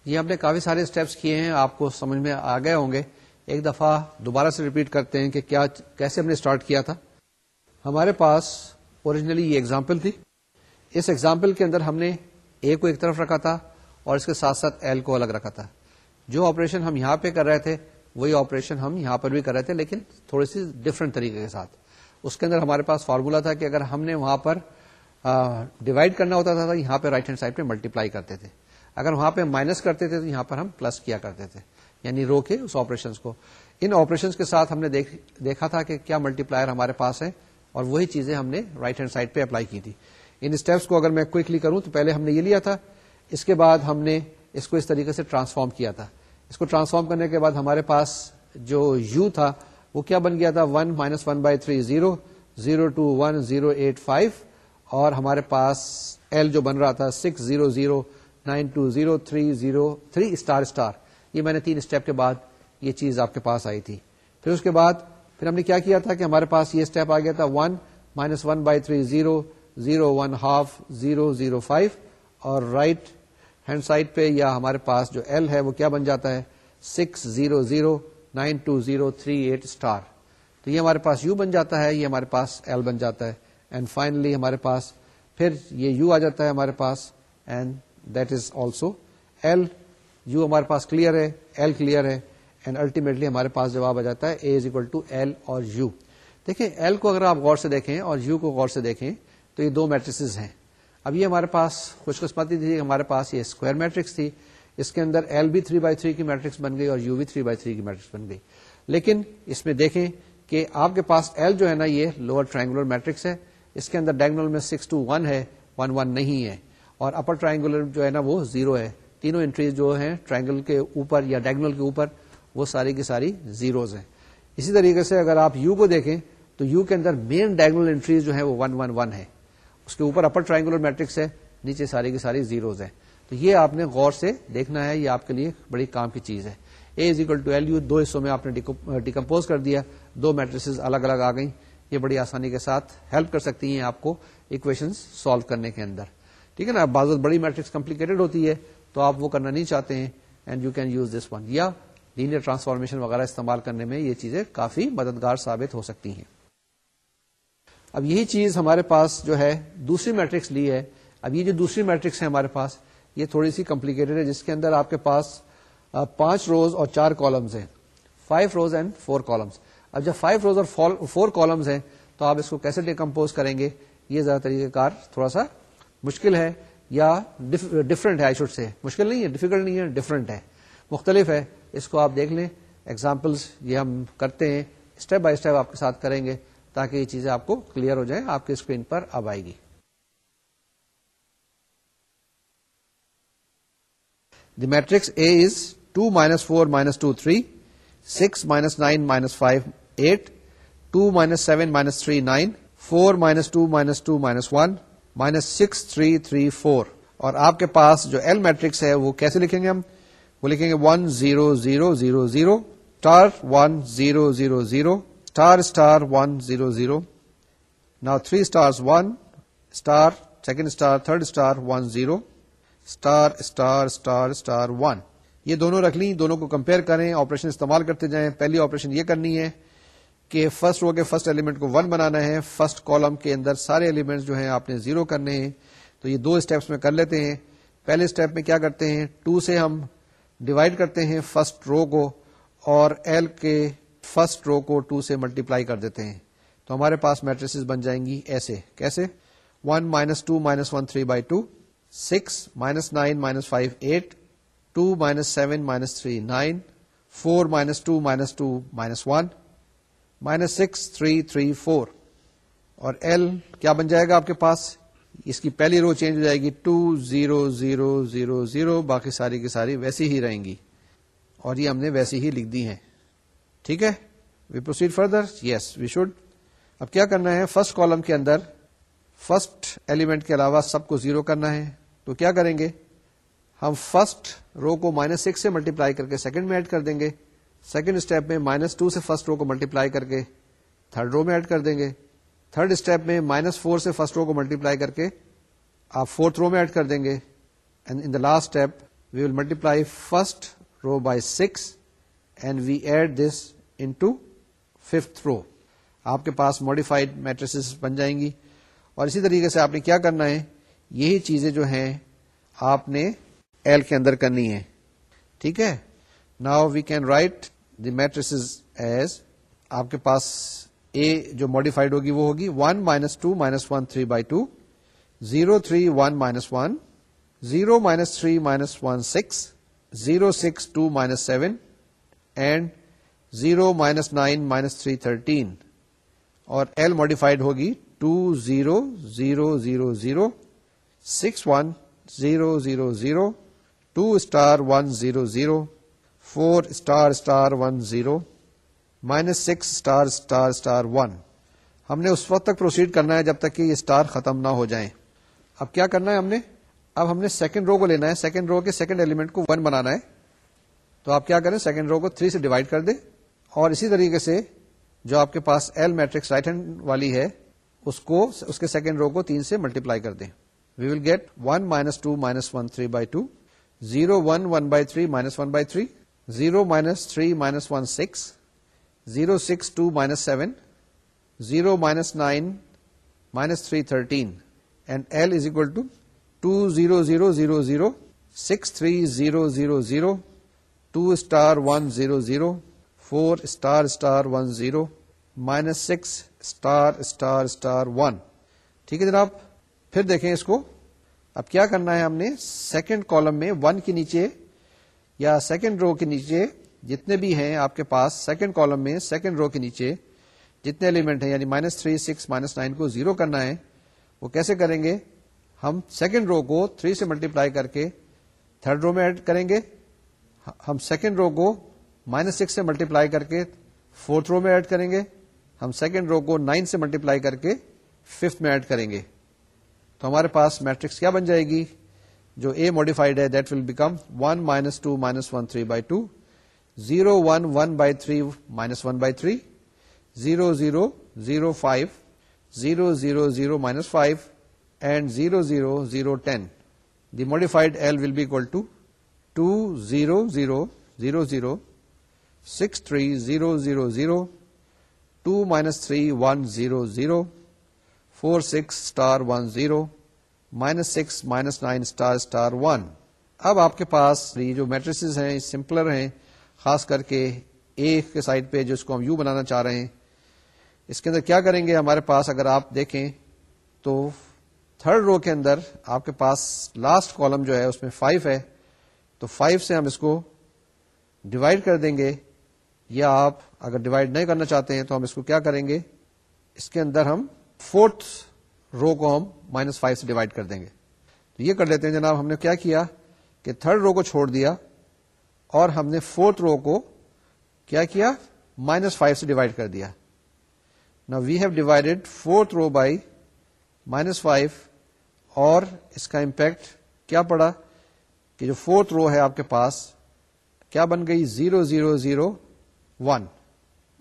یہ ہم نے کافی سارے steps کیے ہیں، آپ کو سمجھ میں آ گئے ہوں گے۔ ایک دفعہ دوبارہ سے ریپیٹ کرتے ہیں کہ کیا، کیسے ہم نے اسٹارٹ کیا تھا۔ ہمارے پاس اوریجنلی یہ ایگزامپل تھی۔ اس ایگزامپل کے اندر ہم نے اے کو ایک طرف رکھا تھا اور اس کے ساتھ ساتھ ایل کو الگ رکھا تھا۔ جو آپریشن ہم یہاں پہ کر رہے تھے وہی آپریشن ہم یہاں پر بھی کر رہے تھے، لیکن تھوڑی سی ڈفرنٹ طریقے کے ساتھ۔ اس کے اندر ہمارے پاس فارمولا تھا کہ اگر ہم نے وہاں پر ڈیوائڈ کرنا ہوتا تھا، تو یہاں پہ رائٹ ہینڈ سائڈ پہ ملٹیپلائی کرتے تھے۔ اگر وہاں پہ مائنس کرتے تھے، تو یہاں پر ہم پلس کیا کرتے تھے۔ یعنی رو کے اس آپریشن کو۔ ان آپریشن کے ساتھ ہم نے دیکھا تھا کہ کیا ملٹی پلائر ہمارے پاس ہے، اور وہی چیزیں ہم نے رائٹ ہینڈ سائڈ پہ اپلائی کی تھی۔ ان اسٹیپس کو اگر میں کوئکلی کروں، تو پہلے ہم نے یہ لیا تھا۔ اس کے بعد ہم نے اس کو اس طریقے سے ٹرانسفارم کیا تھا۔ اس کو ٹرانسفارم کرنے کے بعد ہمارے پاس جو یو تھا، وہ کیا بن گیا تھا؟ One minus one by three zero zero two one zero eight five, اور ہمارے پاس ایل جو بن رہا تھا، six zero zero, nine two zero, three zero, three star star. یہ میں نے تین اسٹیپ کے بعد یہ چیز آپ کے پاس آئی تھی۔ پھر اس کے بعد پھر ہم نے کیا کیا تھا کہ ہمارے پاس یہ اسٹیپ آ گیا تھا، one minus one by three zero zero one half, zero zero five, اور رائٹ ہینڈ سائڈ پہ یا ہمارے پاس جو ایل ہے وہ کیا بن جاتا ہے؟ Six zero zero nine two zero three eight star تو یہ ہمارے پاس یو بن جاتا ہے، یہ ہمارے پاس ایل بن جاتا ہے۔ اینڈ فائنلی ہمارے پاس پھر یہ یو آ جاتا ہے ہمارے پاس and that is also L U ہمارے پاس کلیئر ہے ایل کلیئر ہے۔ اینڈ الٹیمیٹلی ہمارے پاس جواب آ جاتا ہے A is equal to L اور یو دیکھیں ایل کو اگر آپ غور سے دیکھیں اور یو کو غور سے دیکھیں تو یہ دو میٹرکس ہیں۔ اب یہ ہمارے پاس خوش قسمتی تھی ہمارے پاس یہ اسکوائر میٹرکس تھی، اس کے اندر ایل بھی تھری بائی تھری کی میٹرکس بن گئی اور یو بھی تھری بائی تھری کی میٹرکس بن گئی۔ لیکن اس میں دیکھیں کہ آپ کے پاس ایل جو ہے نا، یہ لوور ٹرائنگولر میٹرکس ہے۔ اس کے اندر ڈائگنل میں سکس ٹو ون ہے ون ون نہیں ہے۔ اور اپر ٹرائنگولر جو ہے نا، وہ زیرو ہے۔ تینوں انٹریز جو ہیں ٹرائنگل کے اوپر یا ڈائگنل کے اوپر، وہ ساری کی ساری زیروز ہیں۔ اسی طریقے سے اگر آپ یو کو دیکھیں، تو یو کے اندر مین ڈائگنل انٹریز جو ہے وہ ون ون ون ہے اس کے اوپر اپر ٹرائنگولر میٹرکس ہے، نیچے ساری کی ساری زیروز ہیں۔ تو یہ آپ نے غور سے دیکھنا ہے، یہ آپ کے لیے بڑی کام کی چیز ہے۔ A is equal to L U دو حصوں میں آپ نے ڈیکمپوز کر دیا۔ دو میٹریسز الگ الگ آ گئی یہ بڑی آسانی کے ساتھ ہیلپ کر سکتی ہیں آپ کو اکویشن سالو کرنے کے اندر۔ ٹھیک ہے نا؟ بعض بڑی میٹرکس کمپلیکیٹڈ ہوتی ہے، تو آپ وہ کرنا نہیں چاہتے ہیں and you can use this one یا لینئر ٹرانسفارمیشن وغیرہ استعمال کرنے میں یہ چیزیں کافی مددگار ثابت ہو سکتی ہیں۔ اب یہی چیز ہمارے پاس جو ہے دوسری میٹرکس لی ہے۔ اب یہ جو دوسری میٹرکس ہے ہمارے پاس، یہ تھوڑی سی کمپلیکیٹڈ ہے، جس کے اندر آپ کے پاس پانچ روز اور چار کالمز ہیں۔ Five rows and four columns. اب جب فائیو روز اور فور کالمز ہیں، تو آپ اس کو کیسے ڈیکمپوز کریں گے؟ یہ زیادہ طریقہ کار تھوڑا سا مشکل ہے یا ڈفرنٹ ہے آئی شوڈ سے مشکل نہیں ہے ڈیفیکلٹ نہیں ہے ڈفرنٹ ہے۔ مختلف ہے۔ اس کو آپ دیکھ لیں۔ ایگزامپلس یہ ہم کرتے ہیں۔ اسٹیپ بائی اسٹیپ آپ کے ساتھ کریں گے۔ تاکہ یہ چیزیں آپ کو کلیئر ہو جائیں، آپ کی اسکرین پر اب آئے گی۔ The matrix A is two minus four minus two three six minus nine minus five eight two minus seven minus three nine four minus two minus two minus one minus six three three four اور آپ کے پاس جو L matrix ہے، وہ کیسے لکھیں گے ہم؟ وہ لکھیں گے one zero zero zero zero star one zero zero zero star star one zero zero نا three star one star second star third star one zero star star star star one یہ دونوں رکھ لیں، دونوں کو کمپیئر کریں operation استعمال کرتے جائیں۔ پہلی آپریشن یہ کرنی ہے کہ فرسٹ رو کے فرسٹ ایلیمنٹ کو ون بنانا ہے۔ فرسٹ کالم کے اندر سارے ایلیمنٹ جو ہیں آپ نے زیرو کرنے ہیں۔ تو یہ دو اسٹیپس میں کر لیتے ہیں۔ پہلے اسٹیپ میں کیا کرتے ہیں؟ ٹو سے ہم ڈیوائڈ کرتے ہیں فرسٹ رو کو اور ایل کے فرسٹ رو کو ٹو سے ملٹیپلائی کر دیتے ہیں۔ تو ہمارے پاس میٹریس بن جائیں گی ایسے۔ کیسے؟ One minus two minus one three by two six minus nine minus five eight two minus seven minus three nine four minus two minus two minus one minus six three three four اور L کیا بن جائے گا آپ کے پاس؟ اس کی پہلی رو change ہو جائے گی to zero zero zero zero باقی ساری کی ساری ویسی ہی رہیں گی۔ اور یہ ہم نے ویسی ہی لکھ دی ہیں۔ ٹھیک ہے؟ We proceed further yes we should اب کیا کرنا ہے؟ فرسٹ کالم کے اندر فرسٹ ایلیمنٹ کے علاوہ سب کو زیرو کرنا ہے۔ تو کیا کریں گے؟ ہم فرسٹ رو کو مائنس سکس سے ملٹیپلائی کر کے سیکنڈ میں ایڈ کر دیں گے۔ سیکنڈ اسٹیپ میں مائنس ٹو سے فرسٹ رو کو ملٹیپلائی کر کے تھرڈ رو میں ایڈ کر دیں گے۔ تھرڈ اسٹیپ میں مائنس فور سے فرسٹ رو کو ملٹیپلائی کر کے آپ فورتھ رو میں ایڈ کر دیں گے۔ And in the last step we will multiply first row by six and we add this into fifth row آپ کے پاس ماڈیفائڈ میٹریس بن جائیں گی اور اسی طریقے سے آپ نے کیا کرنا ہے؟ یہی چیزیں جو ہیں آپ نے ایل کے اندر کرنی ہے ٹھیک ہے؟ Now we can write the matrix as آپ کے پاس اے جو ماڈیفائڈ ہوگی وہ ہوگی one minus two minus one three by two zero three one minus one zero minus three minus one six zero six two minus seven and zero minus nine minus three thirteen اور L modified ہوگی two zero zero zero zero six one zero zero zero two star one zero zero four star star one zero minus six star star star one ہم نے اس وقت تک proceed کرنا ہے جب تک کہ یہ اسٹار ختم نہ ہو جائیں اب کیا کرنا ہے ہم نے اب ہم نے سیکنڈ رو کو لینا ہے سیکنڈ رو کے سیکنڈ ایلیمنٹ کو ون بنانا ہے تو آپ کیا کریں سیکنڈ رو کو تھری سے ڈیوائڈ کر دیں اور اسی طریقے سے جو آپ کے پاس ایل میٹرکس رائٹ ہینڈ والی ہے، اس کو، اس کے سیکنڈ رو کو تین سے ملٹیپلائی کر دیں۔ We will get one minus two minus one three by two zero one one by three minus one by three zero minus three minus one six zero six two minus seven zero minus nine minus three thirteen and L is equal to two zero zero zero zero six three zero zero zero two star one zero zero four star star one zero minus six star star star one ٹھیک ہے جناب؟ پھر دیکھیں اس کو۔ اب کیا کرنا ہے ہم نے؟ سیکنڈ کالم میں ون کے نیچے یا سیکنڈ رو کے نیچے جتنے بھی ہیں آپ کے پاس سیکنڈ کالم میں سیکنڈ رو کے نیچے جتنے ایلیمنٹ ہیں یعنی minus three six minus nine کو زیرو کرنا ہے، وہ کیسے کریں گے؟ ہم سیکنڈ رو کو تھری سے ملٹیپلائی کر کے تھرڈ رو میں ایڈ کریں گے۔ ہم سیکنڈ رو کو مائنس سکس سے ملٹیپلائی کر کے فورتھ رو میں ایڈ کریں گے۔ ہم سیکنڈ رو کو نائن سے ملٹیپلائی کر کے ففتھ میں ایڈ کریں گے۔ تو ہمارے پاس میٹرکس کیا بن جائے گی؟ جو اے موڈیفائڈ ہے that will become one minus two minus one three by two zero one one by three minus one by three zero zero zero five zero zero zero minus five and zero zero zero ten the modified L will be equal to two zero zero zero zero six three zero zero zero two minus three one zero zero four six star one zero minus six minus nine star star one اب آپ کے پاس یہ جو mattress ہیں سمپلر ہیں، خاص کر کے اے کے سائڈ پہ جس کو ہم یو بنانا چاہ رہے ہیں۔ اس کے اندر کیا کریں گے؟ ہمارے پاس اگر آپ دیکھیں تو تھرڈ رو کے اندر آپ کے پاس لاسٹ کالم جو ہے، اس میں فائیو ہے۔ تو فائیو سے ہم اس کو ڈیوائڈ کر دیں گے۔ یا آپ اگر ڈیوائڈ نہیں کرنا چاہتے ہیں تو ہم اس کو کیا کریں گے؟ اس کے اندر ہم فورتھ رو کو ہم مائنس فائیو سے ڈیوائڈ کر دیں گے۔ تو یہ کر لیتے ہیں جناب، ہم نے کیا کیا کہ تھرڈ رو کو چھوڑ دیا اور ہم نے فورتھ رو کو کیا کیا؟ مائنس فائیو سے ڈیوائڈ کر دیا۔ Now we have divided fourth row by minus five اور اس کا امپیکٹ کیا پڑا کہ جو فورتھ رو ہے آپ کے پاس، کیا بن گئی؟ زیرو زیرو زیرو ون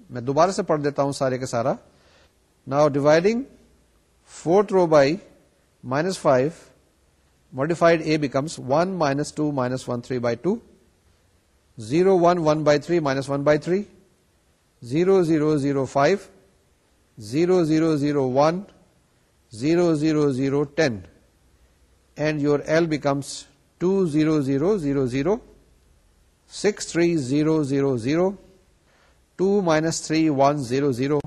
میں دوبارہ سے پڑھ دیتا ہوں سارے کے سارا. Now dividing fourth row by minus five modified A becomes one minus two minus one three by two zero one one by three minus one by three zero zero zero five zero zero zero one zero zero zero ten and your L becomes two zero zero zero zero six three zero zero zero two minus three one zero zero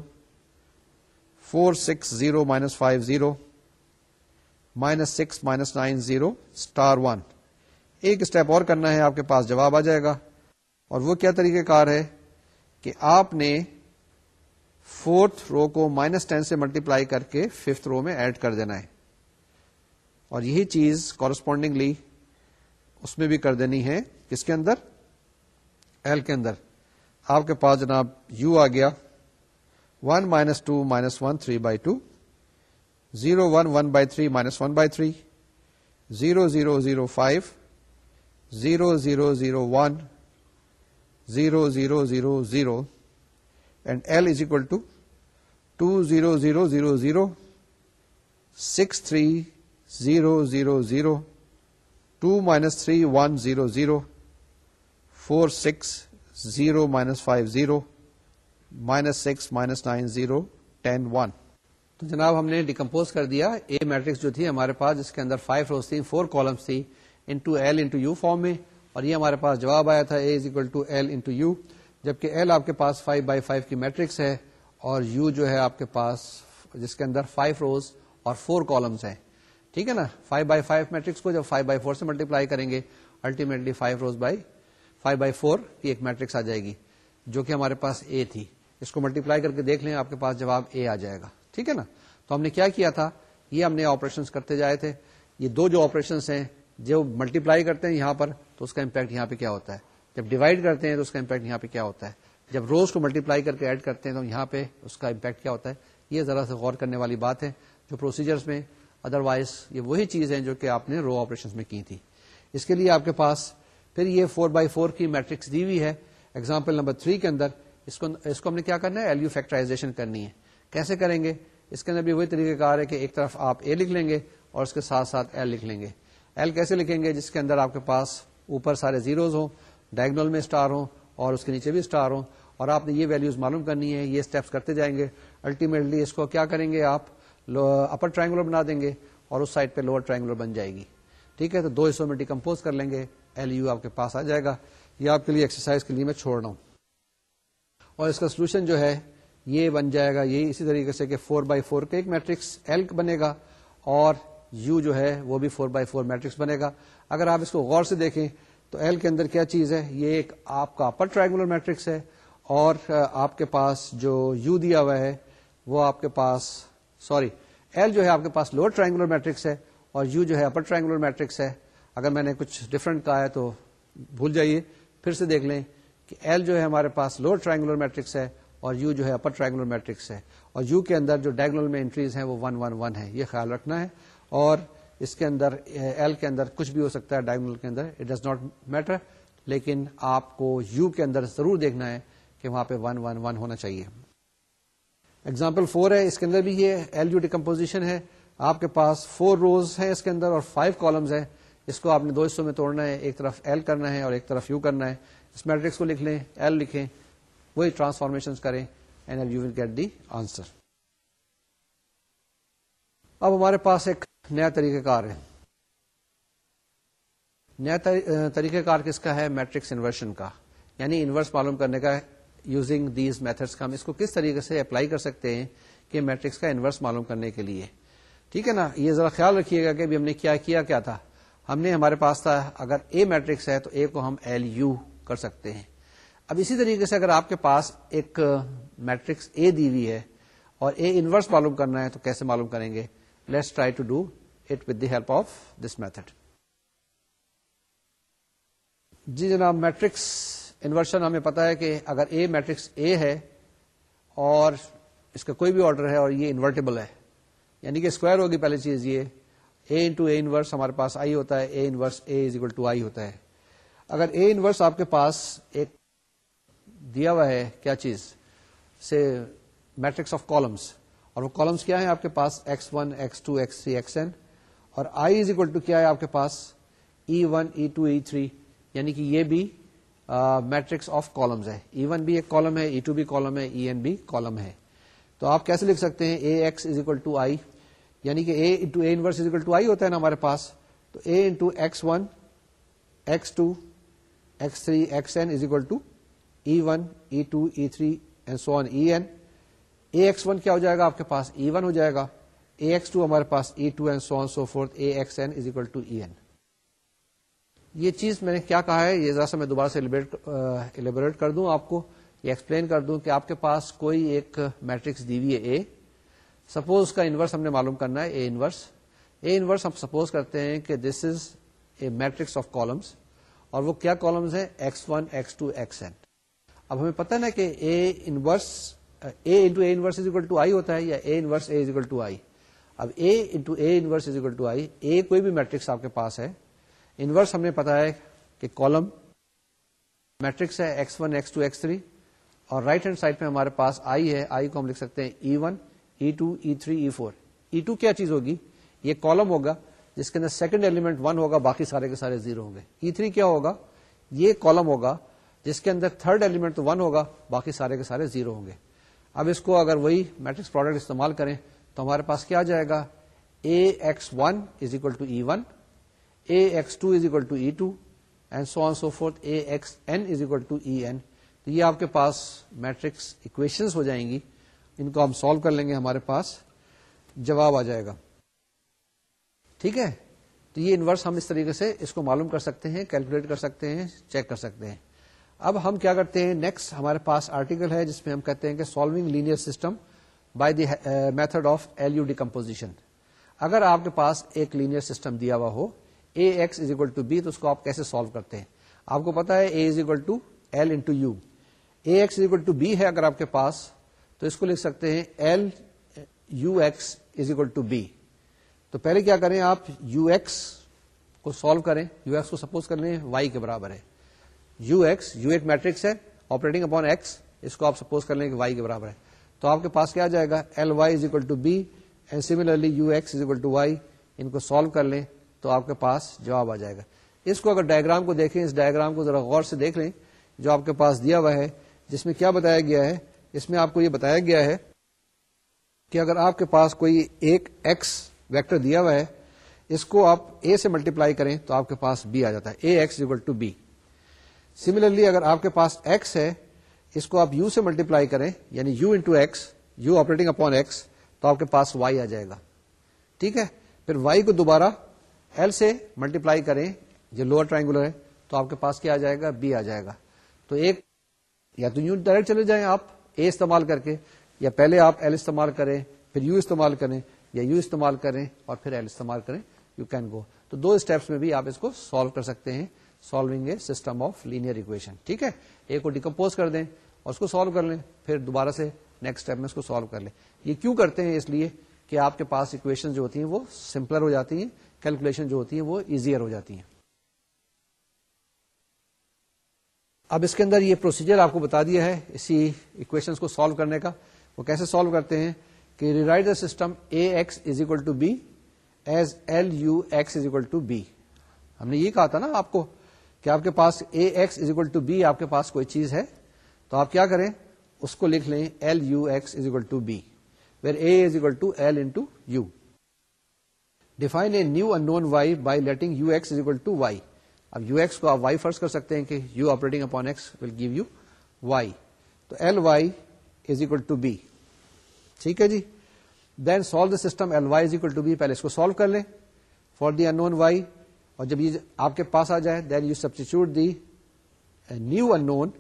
four six zero minus five zero minus six minus nine zero star one ایک step اور کرنا ہے، آپ کے پاس جواب آ جائے گا۔ اور وہ کیا طریقہ کار ہے کہ آپ نے فورتھ رو کو مائنس ٹین سے ملٹیپلائی کر کے ففتھ رو میں ایڈ کر دینا ہے۔ اور یہی چیز کورسپونڈنگلی اس میں بھی کر دینی ہے۔ کس کے اندر؟ ایل کے اندر۔ آپ کے پاس جناب یو آ گیا one minus two minus one three by two zero one one by three minus one by three zero zero zero five zero zero zero one zero zero zero zero and L is equal to two zero zero zero zero six three zero zero zero two minus three one zero zero four six zero minus five zero minus six minus nine zero ten one تو جناب ہم نے decompose کر دیا. اے matrix جو تھی ہمارے پاس، جس کے اندر فائیو روز تھی فور کالمس تھی into L into U form میں، اور یہ ہمارے پاس جواب آیا تھا A is equal to L into U جبکہ ایل آپ کے پاس فائیو بائی فائیو کی میٹرکس ہے، اور یو جو ہے آپ کے پاس، جس کے اندر فائیو روز اور فور کالمس ہیں۔ ٹھیک ہے نا؟ فائیو بائی فائیو میٹرکس کو جب فائیو بائی فور سے ملٹیپلائی کریں گے ultimately five rows by five by four کی ایک میٹرکس آ جائے گی، جو کہ ہمارے پاس اے تھی۔ اس کو ملٹیپلائی کر کے دیکھ لیں، آپ کے پاس جواب اے آ جائے گا۔ ٹھیک ہے نا؟ تو ہم نے کیا کیا تھا؟ یہ ہم نے آپریشن کرتے جائے تھے۔ یہ دو جو آپریشن ہیں، جو ملٹیپلائی کرتے ہیں یہاں پر، تو اس کا امپیکٹ یہاں پہ کیا ہوتا ہے؟ جب ڈیوائڈ کرتے ہیں، تو اس کا امپیکٹ یہاں پہ کیا ہوتا ہے؟ جب روز کو ملٹیپلائی کر کے ایڈ کرتے ہیں، تو یہاں پہ اس کا امپیکٹ کیا ہوتا ہے؟ یہ ذرا سے غور کرنے والی بات ہے۔ جو پروسیجرز میں ادر وائز یہ وہی چیز ہے جو کہ آپ نے رو آپریشن میں کی تھی۔ اس کے لیے آپ کے پاس پھر یہ فور بائی فور کی میٹرکس دی ہوئی ہے. ایگزامپل نمبر تھری کے اندر اس کو اس کو ہم نے کیا کرنا ہے؟ ایلو فیکٹرائزیشن کرنی ہے. کیسے کریں گے؟ اس کے اندر بھی وہی طریقہ کار ہے کہ ایک طرف آپ اے لکھ لیں گے اور اس کے ساتھ ساتھ ایل لکھ لیں گے. ایل کیسے لکھیں گے؟ جس کے اندر آپ کے پاس اوپر سارے زیروز ہوں ڈائگنل میں اسٹار ہوں اور اس کے نیچے بھی اسٹار ہوں اور آپ نے یہ ویلوز معلوم کرنی ہے یہ اسٹیپس کرتے جائیں گے. الٹیمیٹلی اس کو کیا کریں گے آپ؟ اپر ٹرائنگولر بنا دیں گے اور اس سائڈ پہ لوور ٹرائنگولر بن جائے گی. ٹھیک ہے؟ تو دو حصوں میں ڈیکمپوز کر لیں گے. ایل یو آپ کے پاس آ جائے گا، یہ آپ کے لیے ایکسرسائز کے لیے میں چھوڑ رہا ہوں۔ اور اس کا سولوشن جو ہے، یہ بن جائے گا، یہ اسی طریقے سے کہ فور بائی فور کا ایک میٹرکس ایل بنے گا اور یو جو ہے، وہ بھی فور بائی فور میٹرکس بنے گا۔ اگر آپ اس کو غور سے دیکھیں تو ایل کے اندر کیا چیز ہے؟ یہ ایک آپ کا اپر ٹرائنگولر میٹرکس ہے اور آپ کے پاس جو یو دیا ہوا ہے، وہ آپ کے پاس سوری ایل جو ہے، آپ کے پاس لوور ٹرائنگولر میٹرکس ہے اور یو جو ہے اپر ٹرائنگولر میٹرکس ہے۔ اگر میں نے کچھ ڈفرنٹ کہا ہے تو بھول جائیے۔ پھر سے دیکھ لیں کہ ایل جو ہے ہمارے پاس لوور ٹرائنگولر میٹرکس ہے اور یو جو ہے اپر ٹرائنگولر میٹرکس ہے۔ اور یو کے اندر جو ڈائگنل میں انٹریز ہیں وہ ون ون ون ہے یہ خیال رکھنا ہے۔ اور اس کے اندر ایل کے اندر کچھ بھی ہو سکتا ہے ڈائگنل کے اندر اٹ ڈز ناٹ میٹر لیکن آپ کو یو کے اندر ضرور دیکھنا ہے کہ وہاں پہ ون ون ون ہونا چاہیے۔ ایگزامپل فور ہے، اس کے اندر بھی یہ ایل یو ڈیکمپوزیشن ہے۔ آپ کے پاس فور روز ہے اس کے اندر اور فائیو کالمز ہے اس کو آپ نے دو حصوں میں توڑنا ہے، ایک طرف ایل کرنا ہے اور ایک طرف یو کرنا ہے۔ اس میٹرکس کو لکھ لیں ایل لکھیں، وہی ٹرانسفارمیشن کریں and you will get the answer اب ہمارے پاس ایک نیا طریقہ کار ہے۔ نیا طریقہ کار کس کا ہے؟ میٹرکس انورشن کا۔ یعنی انورس معلوم کرنے کا یوزنگ دیز میتھڈس کا۔ ہم اس کو کس طریقے سے اپلائی کر سکتے ہیں کہ میٹرکس کا انورس معلوم کرنے کے لیے۔ ٹھیک ہے نا؟ یہ ذرا خیال رکھیے گا کہ ہم نے کیا کیا کیا تھا۔ ہم نے ہمارے پاس تھا، اگر اے میٹرکس ہے تو اے کو ہم ایل یو کر سکتے ہیں۔ اب اسی طریقے سے اگر آپ کے پاس ایک میٹرکس اے دی ہوئی ہے اور اے انورس معلوم کرنا ہے تو کیسے معلوم کریں گے؟ Let's try to do it with the help of this method جی جناب میٹرکس انورشن ہمیں پتا ہے کہ اگر اے میٹرکس اے ہے اور اس کا کوئی بھی آرڈر ہے اور یہ انورٹیبل ہے یعنی کہ اسکوائر ہوگی پہلی چیز یہ اے انٹو اے انورس ہمارے پاس آئی ہوتا ہے A inverse A is equal to I ہوتا ہے۔ اگر اے انورس آپ کے پاس ایک دیا ہوا ہے، کیا چیز؟ سے میٹرکس آف کالمس اور وہ کالمس کیا ہے آپ کے پاس X one X two X three X N اور آئی از اکول ٹو کیا ہے آپ کے پاس؟ E one E two E three یعنی کہ یہ بھی میٹرکس آف کالمز ہے۔ e ای ون بھی ایک کالم ہے e ای ٹو بھی کالم ہے ای این بھی کالم ہے۔ تو آپ کیسے لکھ سکتے ہیں؟ A X is equal to I یعنی کہ A into A inverse equal to I ہوتا ہے نا ہمارے پاس، تو A into X one X two X three X N is equal to E one E two E three and so E N A X one کیا ہو جائے گا آپ کے پاس؟ e ای ون ہو جائے گا۔ اے ایکس ٹو ہمارے پاس E two and so on so forth A X N is equal to E N یہ چیز میں نے کیا کہا ہے، یہ ذرا سا میں دوبارہ سے ایلیبوریٹ کر دوں آپ کو، یہ ایکسپلین کر دوں کہ آپ کے پاس کوئی ایک میٹرکس دی ہوئی ہے اے سپوز کا انورس ہم نے معلوم کرنا ہے اے انورس اے انورس ہم سپوز کرتے ہیں کہ this is A matrix of columns اور وہ کیا کالمس ہیں؟ X one X two X N اب ہمیں پتہ نا کہ A inverse A into A inverse is equal to I ہوتا ہے یا A inverse A is equal to I اب A into A inverse is equal to I A کوئی بھی میٹرکس آپ کے پاس ہے۔ انورس ہم نے پتا ہے کہ کالم میٹرکس ہے X one X two X three اور رائٹ ہینڈ سائڈ پہ ہمارے پاس آئی ہے۔ آئی کو ہم لکھ سکتے ہیں e E one E two E three E four E two کیا چیز ہوگی؟ یہ کالم ہوگا، جس کے اندر سیکنڈ ایلیمنٹ ون ہوگا، باقی سارے کے سارے زیرو ہوں گے۔ e ای تھری کیا ہوگا؟ یہ کالم ہوگا، جس کے اندر تھرڈ ایلیمنٹ تو ون ہوگا، باقی سارے کے سارے زیرو ہوں گے۔ اب اس کو اگر وہی میٹرکس پروڈکٹ استعمال کریں، تو ہمارے پاس کیا جائے گا؟ A X one is equal to E one A X two is equal to E two and so on so forth A X N is equal to E N تو یہ آپ کے پاس میٹرکس اکویشنز ہو جائیں گی۔ ان کو ہم solve کر لیں گے ہمارے پاس، جواب آ جائے گا۔ ٹھیک ہے؟ تو یہ انورس ہم اس طریقے سے اس کو معلوم کر سکتے ہیں کیلکولیٹ کر سکتے ہیں چیک کر سکتے ہیں۔ اب ہم کیا کرتے ہیں؟ نیکسٹ ہمارے پاس آرٹیکل ہے جس میں ہم کہتے ہیں کہ solving linear system by the method of L U decomposition اگر آپ کے پاس ایک لینئر سسٹم دیا ہوا ہو A X is equal to B تو اس کو آپ کیسے سالو کرتے ہیں؟ آپ کو پتا ہے A is equal to L into U A X is equal to B ہے اگر آپ کے پاس تو اس کو لکھ سکتے ہیں L U X is equal to B تو پہلے کیا کریں آپ یو ایکس کو سالو کریں. یو ایکس کو سپوز کر لیں وائی کے برابر ہے. یو ایکس یو ایک میٹرکس ہے. آپریٹنگ اپون ایکس اس کو آپ سپوز کر لیں کہ وائی کے برابر ہے. تو آپ کے پاس کیا جائے گا؟ L Y is equal to B and similarly U X is equal to Y ان کو سالو کر لیں تو آپ کے پاس جواب آ جائے گا. اس کو اگر ڈائگرام کو دیکھیں، اس ڈائگرام کو ذرا غور سے دیکھ لیں. جو آپ کے پاس دیا ہوا ہے، جس میں کیا بتایا گیا ہے؟ اس میں آپ کو یہ بتایا گیا ہے کہ اگر آپ کے پاس کوئی ایک ایکس ویکٹر دیا ہوا ہے، اس کو آپ اے سے ملٹیپلائی کریں تو آپ کے پاس بی آ جاتا ہے A X equal to B similarly اگر آپ کے پاس ایکس ہے، اس کو آپ یو سے ملٹیپلائی کریں یعنی U into X U operating upon X تو آپ کے پاس وائی آ جائے گا۔ ٹھیک ہے؟ پھر وائی کو دوبارہ ایل سے ملٹیپلائی کریں جو لوور ٹرائنگولر ہے، تو آپ کے پاس کیا آ جائے گا؟ بی آ جائے گا۔ تو ایک، یا تو یو ڈائریکٹ چلے جائیں آپ اے استعمال کر کے، یا پہلے آپ ایل استعمال کریں، پھر یو استعمال کریں، یا یو استعمال کریں اور پھر ایل استعمال کریں یو کین گو تو دو اسٹیپس میں بھی آپ اس کو سالو کر سکتے ہیں solving a system of linear equation ٹھیک ہے؟ اے کو ڈیکمپوز کر دیں اور اس کو سالو کر لیں، پھر دوبارہ سے نیکسٹ اسٹیپ میں اس کو سالو کر لیں۔ یہ کیوں کرتے ہیں اس لیے کہ آپ کے پاس اکویشن جو ہوتی ہیں وہ سمپلر ہو جاتی ہیں کیلکولیشن جو ہوتی ہیں وہ ایزیئر ہو جاتی ہیں۔ اب اس کے اندر یہ پروسیجر آپ کو بتا دیا ہے اسی اکویشن کو سالو کرنے کا۔ وہ کیسے سالو کرتے ہیں کہ rewrite the system A X is equal to B as L U X is equal to B ہم نے یہ کہا تھا نا آپ کو کہ آپ کے پاس A X is equal to B آپ کے پاس کوئی چیز ہے، تو آپ کیا کریں؟ اس کو لکھ لیں L U x is equal to b where A is equal to L into U define a new unknown y by letting U x is equal to y اب یو ایکس کو آپ وائی فرض کر سکتے ہیں کہ U operating upon x will give you y تو L y is equal to b ٹھیک ہے جی then solve the system L y is equal to b پہلے اس کو سالو کر لیں فار دی ان وائی اور جب یہ آپ کے پاس آ جائے then you substitute the new unknown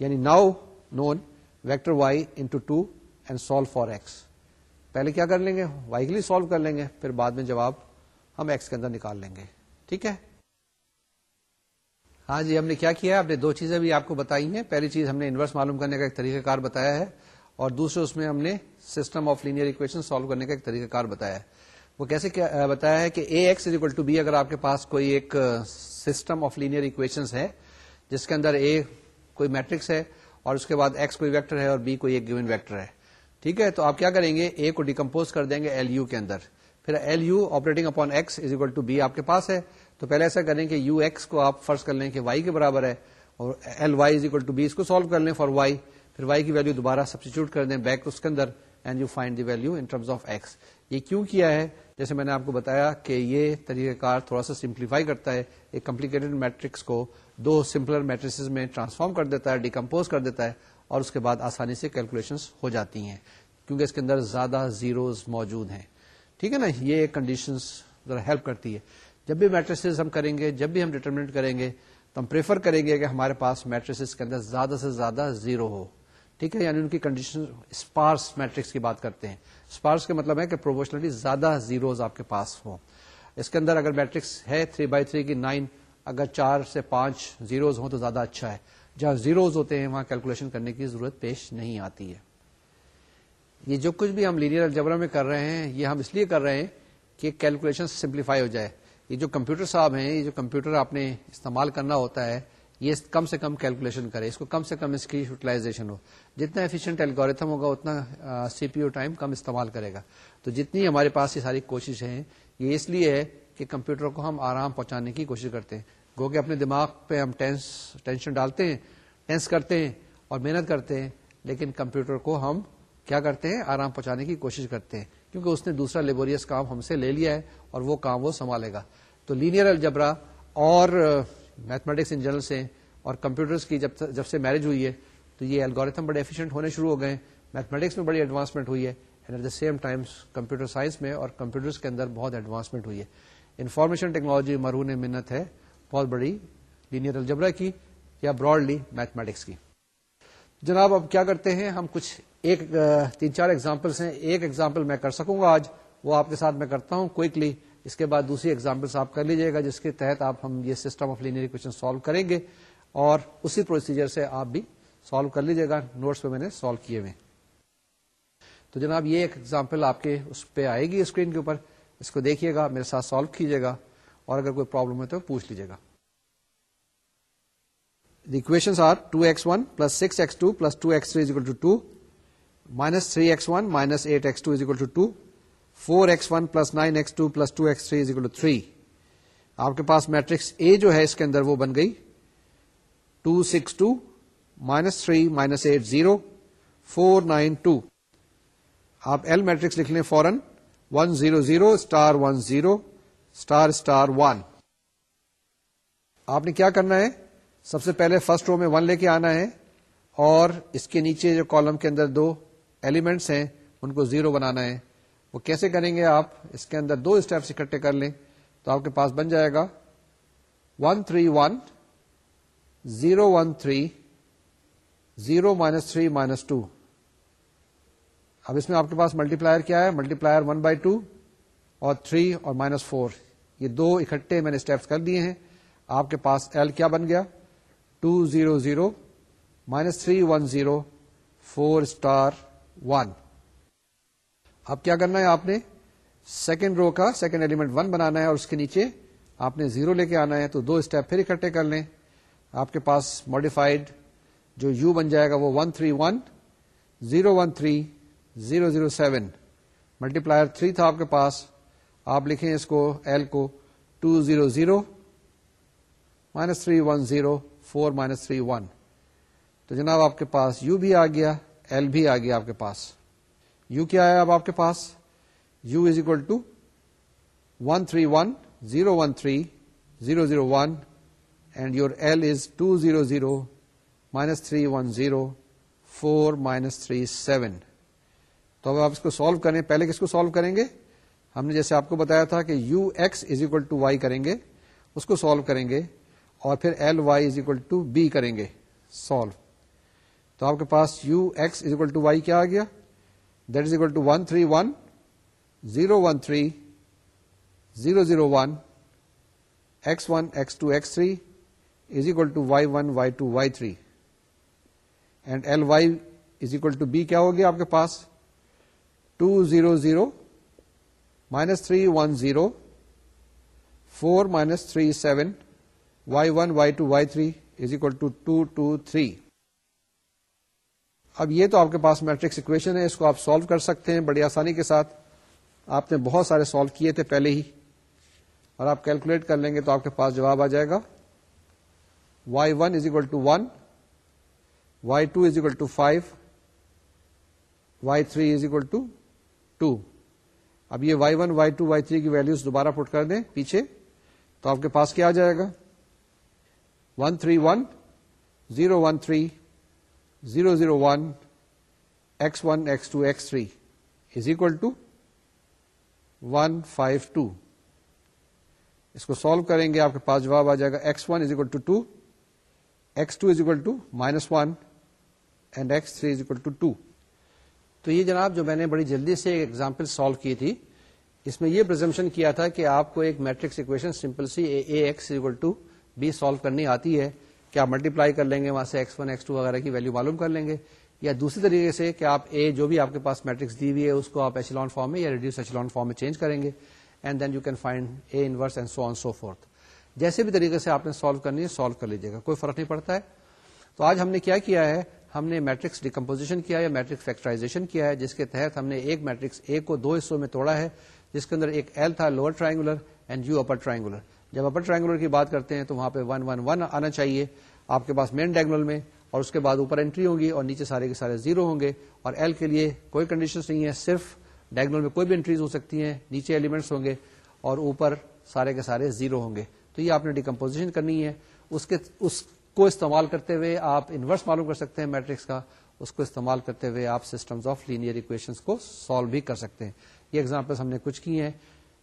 یعنی now known vector y into two and solve for x پہلے کیا کر لیں گے وائی کے لیے سالو کر لیں گے پھر بعد میں جواب ہم ایکس کے اندر نکال لیں گے ٹھیک ہے ہاں جی ہم نے کیا کیا ہم نے دو چیزیں بھی آپ کو بتائی ہیں۔ پہلی چیز ہم نے انورس معلوم کرنے کا ایک طریقہ کار بتایا ہے، اور دوسرے اس میں ہم نے system of linear equation solve کرنے کا ایک طریقہ کار بتایا ہے۔ وہ کیسے بتایا ہے کہ A x is equal to b اگر آپ کے پاس کوئی ایک سسٹم آف لینئر اکویشن ہے، جس کے اندر اے کوئی میٹرکس ہے، اور اس کے بعد ایکس کوئی ویکٹر ہے اور بی کوئی ایک گیون ویکٹر ہے۔ ٹھیک ہے؟ تو آپ کیا کریں گے؟ اے کو ڈیکمپوز کر دیں گے ایل یو کے اندر۔ پھر L U operating upon x is equal to b آپ کے پاس ہے۔ تو پہلے ایسا کریں کہ یو ایکس کو آپ فرض کر لیں کہ وائی کے برابر ہے اور L y is equal to b اس کو سالو کر لیں فار وائی پھر وائی کی ویلو دوبارہ سبسٹیچیوٹ کر دیں بیک اس کے اندر and you find the value in terms of x یہ کیوں کیا ہے؟ جیسے میں نے آپ کو بتایا کہ یہ طریقہ کار تھوڑا سا سمپلیفائی کرتا ہے، ایک کمپلیکیٹڈ میٹرکس کو دو سمپلر میٹرکس میں ٹرانسفارم کر دیتا ہے ڈیکمپوز کر دیتا ہے اور اس کے بعد آسانی سے کیلکولیشن ہو جاتی ہیں، کیونکہ اس کے اندر زیادہ زیروز موجود ہیں۔ ٹھیک ہے نا؟ یہ کنڈیشن ذرا ہیلپ کرتی ہے۔ جب بھی میٹریسز ہم کریں گے، جب بھی ہم ڈیٹرمنٹ کریں گے، تو ہم پریفر کریں گے کہ ہمارے پاس میٹریسز کے اندر زیادہ سے زیادہ زیرو ہو۔ ٹھیک ہے؟ یعنی ان کی کنڈیشن اسپارس میٹرکس کی بات کرتے ہیں۔ اسپارس کا مطلب ہے کہ پروپورشنلی زیادہ زیروز آپ کے پاس ہوں۔ اس کے اندر اگر میٹرکس ہے تھری بائی تھری کی نائن اگر چار سے پانچ زیروز ہوں تو زیادہ اچھا ہے۔ جہاں زیروز ہوتے ہیں، وہاں کیلکولیشن کرنے کی ضرورت پیش نہیں آتی ہے۔ یہ جو کچھ بھی ہم لینئر الجبرا میں کر رہے ہیں، یہ ہم اس لیے کر رہے ہیں کہ کیلکولیشن سمپلیفائی ہو جائے۔ یہ جو کمپیوٹر صاحب ہیں، یہ جو کمپیوٹر آپ نے استعمال کرنا ہوتا ہے، یہ کم سے کم کیلکولیشن کرے، اس کو کم سے کم اس کی یوٹیلائزیشن ہو۔ جتنا ایفیشینٹ الگوریتھم ہوگا، اتنا سی پی یو ٹائم کم استعمال کرے گا۔ تو جتنی ہمارے پاس یہ ساری کوشش ہیں، یہ اس لیے ہے کہ کمپیوٹر کو ہم آرام پہنچانے کی کوشش کرتے ہیں۔ گو کہ اپنے دماغ پہ ہم ٹینس ٹینشن ڈالتے ہیں ٹینس کرتے ہیں اور محنت کرتے ہیں، لیکن کمپیوٹر کو ہم کیا کرتے ہیں؟ آرام پہنچانے کی کوشش کرتے ہیں۔ کیونکہ اس نے دوسرا لیبوریس کام ہم سے لے لیا ہے اور وہ کام وہ سنبھالے گا۔ تو لینئر الجبرا اور میتھمیٹکس ان جنرل سے اور کمپیوٹرز کی جب جب سے میرج ہوئی ہے، تو یہ الگوریتم بڑے ایفیشینٹ ہونے شروع ہو گئے میتھمیٹکس میں بڑی ایڈوانسمنٹ ہوئی ہے and at the same time computer science میں اور کمپیوٹرز کے اندر بہت ایڈوانسمنٹ ہوئی ہے۔ انفارمیشن ٹیکنالوجی مرہون منت ہے، بہت بڑی لینئر الجبرا کی یا براڈلی میتھمیٹکس کی۔ جناب، اب کیا کرتے ہیں؟ ہم کچھ ایک تین چار ایگزامپلس ہیں۔ ایک ایگزامپل میں کر سکوں گا آج، وہ آپ کے ساتھ میں کرتا ہوں کوئکلی اس کے بعد دوسری ایگزامپلس آپ کر لیجیے گا، جس کے تحت آپ ہم یہ system of linear equation solve کریں گے اور اسی پروسیجر سے آپ بھی سالو کر لیجیے گا۔ نوٹس پہ میں نے سالو کیے ہوئے تو جناب، یہ ایک ایگزامپل آپ کے اس پہ آئے گی اسکرین کے اوپر۔ اس کو دیکھیے گا، میرے ساتھ سالو کیجیے گا اور اگر کوئی پرابلم ہے تو پوچھ لیجیے گا۔ Equation are two x one plus six x two plus two x three two two minus three x one minus eight x two two two four x one plus nine x two plus two x three two three آپ کے پاس matrix A جو ہے اس کے اندر وہ بن گئی two six two minus three minus eight zero four nine two آپ ایل میٹرکس لکھ لیں فورن one zero zero star one zero star star one آپ نے کیا کرنا ہے؟ سب سے پہلے فرسٹ رو میں ون لے کے آنا ہے اور اس کے نیچے جو کالم کے اندر دو ایلیمنٹس ہیں، ان کو زیرو بنانا ہے۔ وہ کیسے کریں گے آپ؟ اس کے اندر دو اسٹیپس اکٹھے کر لیں تو آپ کے پاس بن جائے گا۔ One three one zero one three zero minus three minus two اب اس میں آپ کے پاس ملٹی پلائر کیا ہے؟ Multiplier one by two اور تھری اور مائنس فور یہ دو اکٹھے میں نے اسٹیپس کر دیے ہیں۔ آپ کے پاس ایل کیا بن گیا؟ Two zero zero minus three one zero four star one. اب کیا کرنا ہے آپ نے؟ سیکنڈ رو کا سیکنڈ ایلیمنٹ ون بنانا ہے اور اس کے نیچے آپ نے زیرو لے کے آنا ہے تو دو اسٹیپ پھر اکٹھے کر لیں۔ آپ کے پاس ماڈیفائڈ جو یو بن جائے گا وہ one three one, zero one three, zero zero seven. Multiplier three تھا آپ کے پاس۔ آپ لکھیں اس کو ایل کو two zero zero minus three one zero. Four minus three one. تو جناب آپ کے پاس یو بھی آ گیا، ایل بھی آ گیا آپ کے پاس۔ یو کیا ہے اب آپ کے پاس؟ U is equal to one three one, zero one three, zero zero one, and your L is two zero zero minus three one zero, four minus three seven. تو اب آپ اس کو سالو کریں۔ پہلے کس کو سالو کریں گے؟ ہم نے جیسے آپ کو بتایا تھا کہ U x is equal to y کریں گے، اس کو سالو کریں گے۔ اور پھر L y is equal to b کریں گے. سالو تو آپ کے پاس U x is equal to y کیا آ گیا؟ That is equal to one three one zero one three zero zero one x one x two x three is equal to y one y two y three and L y is equal to b کیا ہو گیا آپ کے پاس؟ Two zero zero minus three one zero four minus three seven y one, y two, y three is equal to two two three. اب یہ تو آپ کے پاس میٹرکس اکویشن ہے، اس کو آپ سالو کر سکتے ہیں بڑی آسانی کے ساتھ۔ آپ نے بہت سارے سالو کیے تھے پہلے ہی۔ اور آپ کیلکولیٹ کر لیں گے تو آپ کے پاس جواب آ جائے گا۔ Y one is equal to one, y two is equal to five, y three is equal to two. اب یہ y one, y two, y three کی ویلوز دوبارہ پٹ کر دیں پیچھے، تو آپ کے پاس کیا آ جائے گا؟ One three one zero one three zero zero one x one x two x three is equal to one five two اس کو سالو کریں گے آپ کے پاس جواب آ جائے گا x one is equal to two x two is equal to minus one and x three is equal to two تو یہ جناب جو میں نے بڑی جلدی سے ایک ایگزامپل سالو کی تھی اس میں یہ پرزمپشن کیا تھا کہ آپ کو ایک matrix equation simple C A x equal to b solve کرنی آتی ہے کہ آپ ملٹیپلائی کر لیں گے وہاں سے ایکس ون ایکس ٹو وغیرہ کی ویلو معلوم کر لیں گے؟ یا دوسری طریقے سے کہ آپ اے جو بھی آپ کے پاس میٹرکس دی ہوئی ہے، اس کو آپ ایچلون فارم میں یا ریڈیوس ایچلون فارم میں چینج کریں گے and then you can find a inverse and so on so forth جیسے بھی طریقے سے آپ نے سالو کرنی ہے سالو کر لیجیے گا، کوئی فرق نہیں پڑتا ہے۔ تو آج ہم نے کیا کیا ہے؟ ہم نے میٹرکس ڈیکمپوزیشن کیا یا میٹرکس فیکٹرائزیشن کیا ہے، جس کے تحت ہم نے ایک میٹرکس اے کو دو حصوں میں توڑا ہے، جس کے اندر ایک ایل تھا lower triangular and U upper triangular جب اپر ٹرائنگولر کی بات کرتے ہیں تو وہاں پہ ون ون ون آنا چاہیے۔ آپ کے پاس مین ڈائگنل میں اور اس کے بعد اوپر انٹری ہوگی اور نیچے سارے کے سارے زیرو ہوں گے اور ایل کے لیے کوئی کنڈیشن نہیں ہے صرف ڈائگنل میں کوئی بھی انٹریز ہو سکتی ہیں، نیچے ایلیمنٹس ہوں گے اور اوپر سارے کے سارے زیرو ہوں گے۔ تو یہ آپ نے ڈیکمپوزیشن کرنی ہے۔ اس کے، اس کو استعمال کرتے ہوئے آپ انورس معلوم کر سکتے ہیں میٹرکس کا۔ اس کو استعمال کرتے ہوئے آپ سسٹمز آف لینئر اکویشن کو سالو بھی کر سکتے ہیں۔ یہ ایگزامپل ہم نے کچھ کی ہیں۔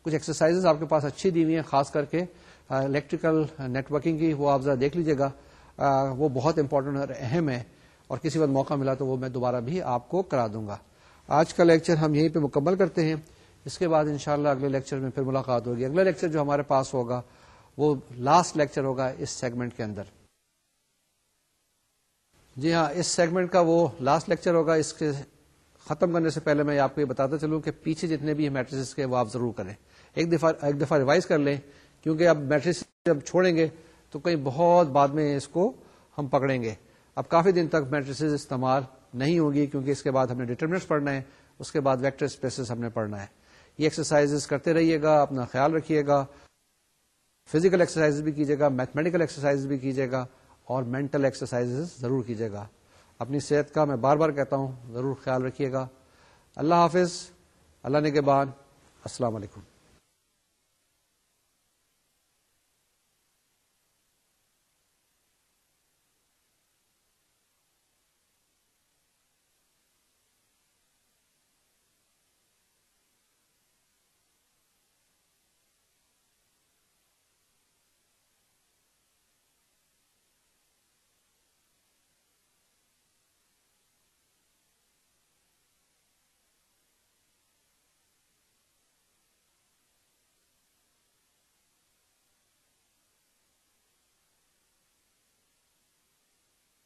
کچھ ایکسرسائز آپ کے پاس اچھی دی ہوئی ہیں، خاص کر کے الیکٹریکل نیٹورکنگ کی وہ آپ ذرا دیکھ لیجیے گا۔ وہ بہت امپورٹنٹ اور اہم ہے اور کسی وقت موقع ملا تو وہ میں دوبارہ بھی آپ کو کرا دوں گا۔ آج کا لیکچر ہم یہیں پہ مکمل کرتے ہیں۔ اس کے بعد انشاءاللہ اگلے لیکچر میں پھر ملاقات ہوگی۔ اگلا لیکچر جو ہمارے پاس ہوگا، وہ لاسٹ لیکچر ہوگا اس سیگمنٹ کے اندر۔ جی ہاں اس سیگمنٹ کا وہ لاسٹ لیکچر ہوگا۔ اس کے ختم کرنے سے پہلے میں آپ کو یہ بتاتا چلوں کہ پیچھے جتنے بھی میٹریس کے وہ آپ ضرور کریں۔ ایک دفعہ ایک دفعہ ریوائز کر لیں، کیونکہ اب میٹرس جب چھوڑیں گے تو کہیں بہت بعد میں اس کو ہم پکڑیں گے۔ اب کافی دن تک میٹریس استعمال نہیں ہوگی کیونکہ اس کے بعد ہم نے ڈیٹرمنٹس پڑھنا ہے، اس کے بعد ویکٹر اسپیسز ہم نے پڑھنا ہے۔ یہ ایکسرسائز کرتے رہیے گا، اپنا خیال رکھیے گا۔ فزیکل ایکسرسائز بھی کیجیے گا میتھمیٹیکل ایکسرسائز بھی کیجیے گا، اور مینٹل ایکسرسائز ضرور کیجیے گا۔ اپنی صحت کا میں بار بار کہتا ہوں، ضرور خیال رکھیے گا۔ اللہ حافظ، اللہ نے کے بعد السلام علیکم۔